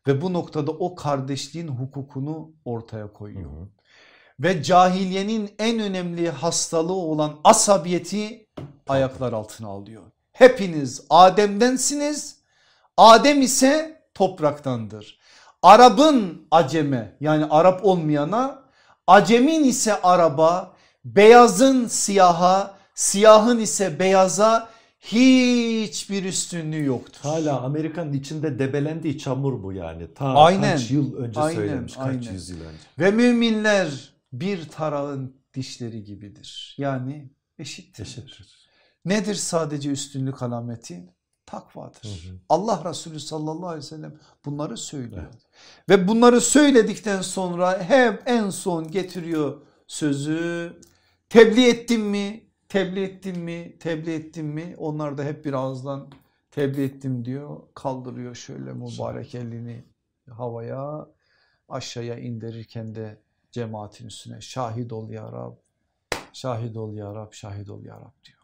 ve bu noktada o kardeşliğin hukukunu ortaya koyuyor. Hı hı. Ve cahiliyenin en önemli hastalığı olan asabiyeti ayaklar altına alıyor. Hepiniz Adem'densiniz. Adem ise topraktandır. Arap'ın aceme yani Arap olmayana, acemin ise araba, beyazın siyaha, Siyahın ise beyaza hiçbir üstünlüğü yoktur. Hala Amerika'nın içinde debelendiği çamur bu yani. Ta aynen, kaç yıl önce aynen, söylemiş kaç aynen. yüzyıl önce. Ve müminler bir tarağın dişleri gibidir. Yani eşittir. eşittir. Nedir sadece üstünlük alameti? Takvadır. Hı hı. Allah Resulü sallallahu aleyhi ve sellem bunları söylüyor. Evet. Ve bunları söyledikten sonra hep en son getiriyor sözü tebliğ ettim mi Tebliğ ettim mi? Tebliğ ettim mi? Onlar da hep bir ağızdan tebliğ ettim diyor. Kaldırıyor şöyle mübarek elini havaya aşağıya indirirken de cemaatin üstüne şahit ol ya Rab, şahit ol ya Rab, şahit ol ya Rab diyor.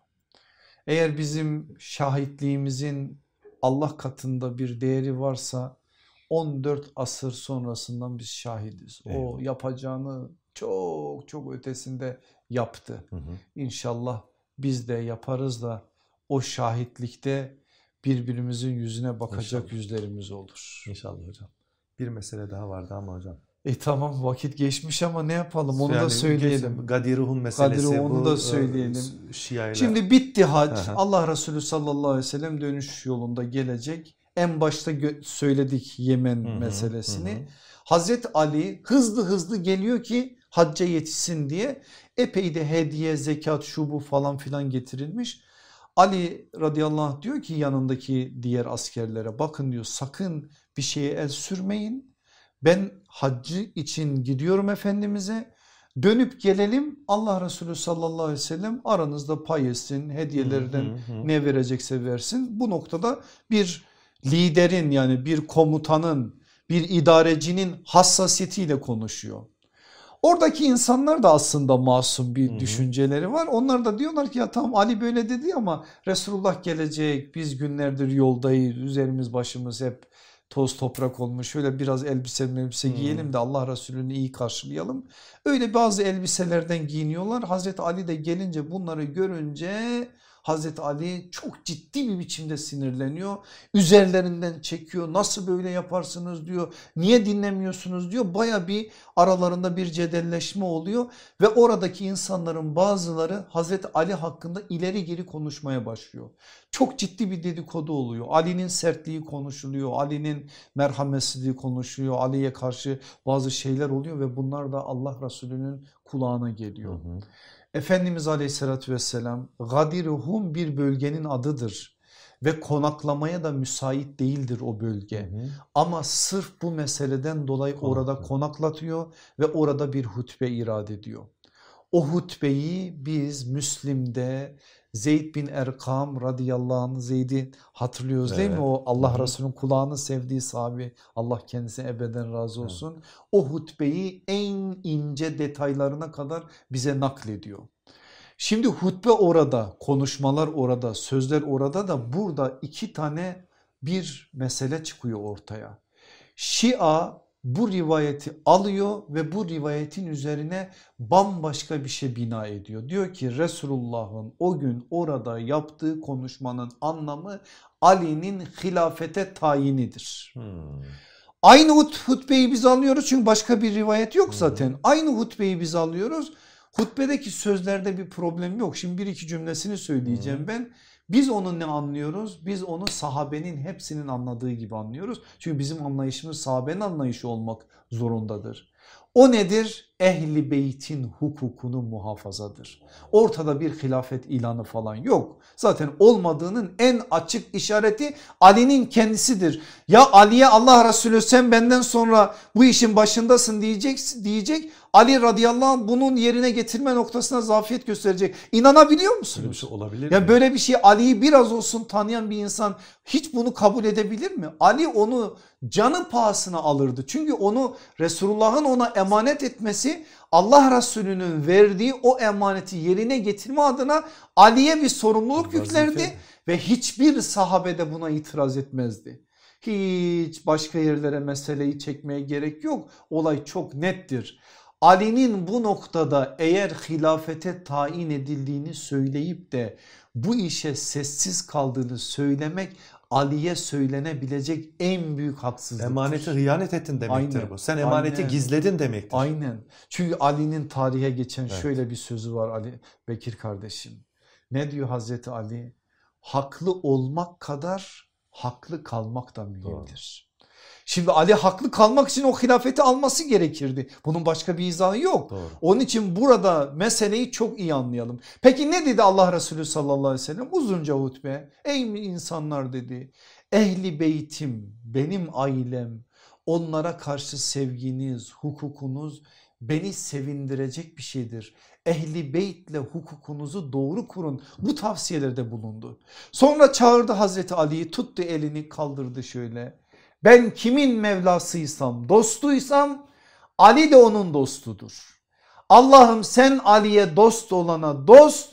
Eğer bizim şahitliğimizin Allah katında bir değeri varsa 14 asır sonrasından biz şahidiz. Eyvallah. O yapacağını çok çok ötesinde yaptı. Hı hı. İnşallah biz de yaparız da o şahitlikte birbirimizin yüzüne bakacak İnşallah. yüzlerimiz olur. İnşallah hocam. Bir mesele daha vardı ama hocam. E tamam vakit geçmiş ama ne yapalım onu yani da söyleyelim. Gadiruhun meselesi Gadiruh, onu bu, da söyleyelim. Şiayla. Şimdi bitti hac. Allah Resulü sallallahu aleyhi ve sellem dönüş yolunda gelecek. En başta söyledik Yemen hı hı, meselesini. Hı. Hazreti Ali hızlı hızlı geliyor ki hacca yetişsin diye epey de hediye, zekat, şubu falan filan getirilmiş. Ali radıyallahu anh diyor ki yanındaki diğer askerlere bakın diyor sakın bir şeye el sürmeyin. Ben haccı için gidiyorum Efendimiz'e dönüp gelelim Allah Resulü sallallahu aleyhi ve sellem aranızda pay etsin hediyelerden ne verecekse versin. Bu noktada bir liderin yani bir komutanın bir idarecinin hassasiyetiyle konuşuyor. Oradaki insanlar da aslında masum bir Hı -hı. düşünceleri var. Onlar da diyorlar ki ya tamam Ali böyle dedi ama Resulullah gelecek biz günlerdir yoldayız üzerimiz başımız hep toz toprak olmuş şöyle biraz elbise elbise giyelim de Allah Resulü'nü iyi karşılayalım. Öyle bazı elbiselerden giyiniyorlar Hazreti Ali de gelince bunları görünce Hazreti Ali çok ciddi bir biçimde sinirleniyor. Üzerlerinden çekiyor nasıl böyle yaparsınız diyor. Niye dinlemiyorsunuz diyor. Baya bir aralarında bir cedelleşme oluyor. Ve oradaki insanların bazıları Hazreti Ali hakkında ileri geri konuşmaya başlıyor. Çok ciddi bir dedikodu oluyor. Ali'nin sertliği konuşuluyor. Ali'nin merhametsizliği konuşuluyor. Ali'ye karşı bazı şeyler oluyor ve bunlar da Allah Resulü'nün kulağına geliyor. Hı hı. Efendimiz aleyhissalatü vesselam Gadiruhum bir bölgenin adıdır ve konaklamaya da müsait değildir o bölge. Hı hı. Ama sırf bu meseleden dolayı Konaklı. orada konaklatıyor ve orada bir hutbe irade ediyor. O hutbeyi biz Müslim'de Zeyd bin Erkam radıyallahu anh Zeyd'i hatırlıyoruz evet. değil mi? O Allah Resulü'nün kulağını sevdiği sahibi Allah kendisine ebeden razı olsun. Evet. O hutbeyi en ince detaylarına kadar bize naklediyor. Şimdi hutbe orada, konuşmalar orada, sözler orada da burada iki tane bir mesele çıkıyor ortaya. Şia bu rivayeti alıyor ve bu rivayetin üzerine bambaşka bir şey bina ediyor. Diyor ki Resulullah'ın o gün orada yaptığı konuşmanın anlamı Ali'nin hilafete tayinidir. Hmm. Aynı hutbeyi biz alıyoruz çünkü başka bir rivayet yok zaten. Hmm. Aynı hutbeyi biz alıyoruz. Hutbedeki sözlerde bir problem yok. Şimdi bir iki cümlesini söyleyeceğim hmm. ben. Biz onu ne anlıyoruz? Biz onu sahabenin hepsinin anladığı gibi anlıyoruz. Çünkü bizim anlayışımız sahabenin anlayışı olmak zorundadır. O nedir? Ehli beytin hukukunu muhafazadır. Ortada bir hilafet ilanı falan yok. Zaten olmadığının en açık işareti Ali'nin kendisidir. Ya Ali'ye Allah Resulü sen benden sonra bu işin başındasın diyecek, diyecek Ali radıyallahu anh bunun yerine getirme noktasına zafiyet gösterecek. İnanabiliyor musunuz? Böyle bir şey olabilir ya mi? Böyle bir şey Ali'yi biraz olsun tanıyan bir insan hiç bunu kabul edebilir mi? Ali onu canı pahasına alırdı. Çünkü onu Resulullah'ın ona emanet etmesi Allah Resulü'nün verdiği o emaneti yerine getirme adına Ali'ye bir sorumluluk Vazife. yüklerdi ve hiçbir sahabede buna itiraz etmezdi. Hiç başka yerlere meseleyi çekmeye gerek yok. Olay çok nettir. Ali'nin bu noktada eğer hilafete tayin edildiğini söyleyip de bu işe sessiz kaldığını söylemek Ali'ye söylenebilecek en büyük haksızlık. Emanete hıyanet ettin demektir Aynen. bu. Sen emaneti Aynen. gizledin demektir. Aynen. Çünkü Ali'nin tarihe geçen evet. şöyle bir sözü var Ali Bekir kardeşim. Ne diyor Hazreti Ali? Haklı olmak kadar haklı kalmak da mühimdir. Şimdi Ali haklı kalmak için o hilafeti alması gerekirdi. Bunun başka bir izahı yok. Doğru. Onun için burada meseleyi çok iyi anlayalım. Peki ne dedi Allah Resulü sallallahu aleyhi ve sellem? Uzunca hutbe. Ey insanlar dedi. Ehli beytim, benim ailem, onlara karşı sevginiz, hukukunuz beni sevindirecek bir şeydir. Ehli beytle hukukunuzu doğru kurun. Bu tavsiyelerde bulundu. Sonra çağırdı Hazreti Ali'yi tuttu elini kaldırdı şöyle. Ben kimin Mevlasıysam dostuysam Ali de onun dostudur. Allah'ım sen Ali'ye dost olana dost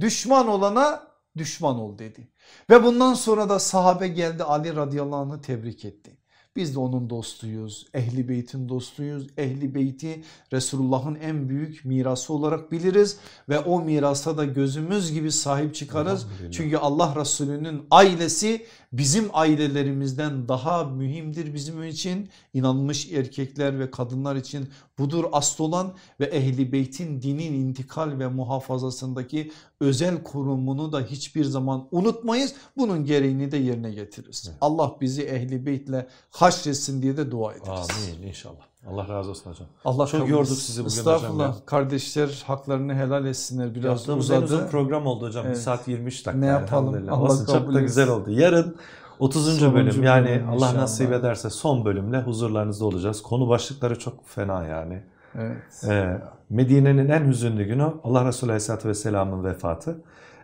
düşman olana düşman ol dedi. Ve bundan sonra da sahabe geldi Ali radıyallahu anh'ı tebrik etti. Biz de onun dostuyuz. Ehli beytin dostuyuz. Ehli beyti Resulullah'ın en büyük mirası olarak biliriz ve o mirasa da gözümüz gibi sahip çıkarız. Çünkü Allah Resulü'nün ailesi bizim ailelerimizden daha mühimdir bizim için. İnanmış erkekler ve kadınlar için budur asıl olan ve ehli beytin dinin intikal ve muhafazasındaki özel kurumunu da hiçbir zaman unutmayız. Bunun gereğini de yerine getiririz. Evet. Allah bizi ehli beytle haşretsin diye de dua ederiz. Amin inşallah. Allah razı olsun hocam. Allah Çok yorduk sizi bugün Estağfurullah. hocam. Kardeşler haklarını helal etsinler. Biraz Yaptığımız uzadı. en uzun program oldu hocam. Evet. 1 saat 23 dakika. Ne yapalım? Allah Olsun, çok da güzel oldu. Yarın 30. Sonuncu bölüm yani bölüm Allah inşallah. nasip ederse son bölümle huzurlarınızda olacağız. Konu başlıkları çok fena yani. Evet. Ee, Medine'nin en hüzünlü günü Allah Resulü Aleyhisselatü Vesselam'ın vefatı.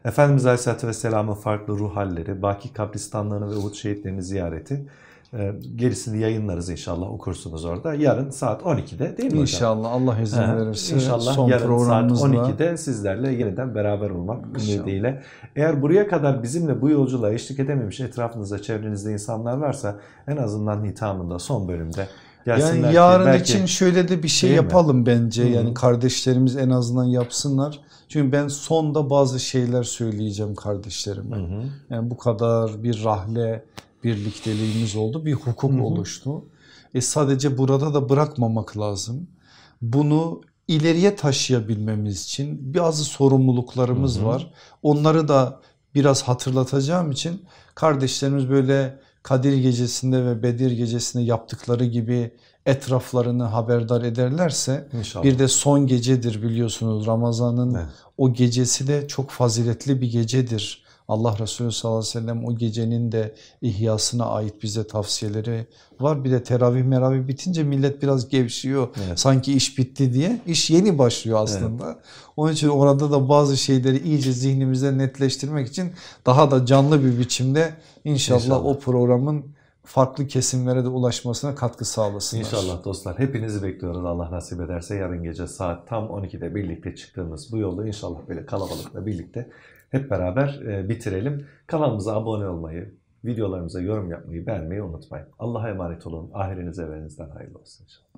Efendimiz Aleyhisselatü Vesselam'ın farklı ruh halleri, Baki kabristanlığını ve Uhud şehitlerini ziyareti. Ee, gerisini yayınlarız inşallah okursunuz orada. Yarın saat 12'de değil mi İnşallah hocam? Allah izin verirse. İnşallah son yarın saat 12'de sizlerle yeniden beraber olmak ümidiyle. Eğer buraya kadar bizimle bu yolculuğa eşlik edememiş etrafınızda çevrenizde insanlar varsa en azından hitamında son bölümde yani yarın belki, için şöyle de bir şey yapalım mi? bence. Hı-hı. Yani kardeşlerimiz en azından yapsınlar. Çünkü ben sonda bazı şeyler söyleyeceğim kardeşlerime. Hı-hı. Yani bu kadar bir rahle birlikteliğimiz oldu. Bir hukuk Hı-hı. oluştu. E sadece burada da bırakmamak lazım. Bunu ileriye taşıyabilmemiz için bazı sorumluluklarımız Hı-hı. var. Onları da biraz hatırlatacağım için kardeşlerimiz böyle Kadir gecesinde ve Bedir gecesinde yaptıkları gibi etraflarını haberdar ederlerse İnşallah. bir de son gecedir biliyorsunuz Ramazan'ın Evet. o gecesi de çok faziletli bir gecedir. Allah Resulü sallallahu aleyhi ve sellem o gecenin de ihyasına ait bize tavsiyeleri var. Bir de teravih meravih bitince millet biraz gevşiyor. Evet. Sanki iş bitti diye. İş yeni başlıyor aslında. Onun için orada da bazı şeyleri iyice zihnimizde netleştirmek için daha da canlı bir biçimde inşallah, İnşallah. o programın farklı kesimlere de ulaşmasına katkı sağlasınlar. İnşallah dostlar. Hepinizi bekliyoruz Allah nasip ederse. Yarın gece saat tam 12'de birlikte çıktığımız bu yolda inşallah böyle kalabalıkla birlikte hep beraber e, bitirelim. Kanalımıza abone olmayı, videolarımıza yorum yapmayı, beğenmeyi unutmayın. Allah'a emanet olun. Ahiriniz evrenizden hayırlı olsun inşallah.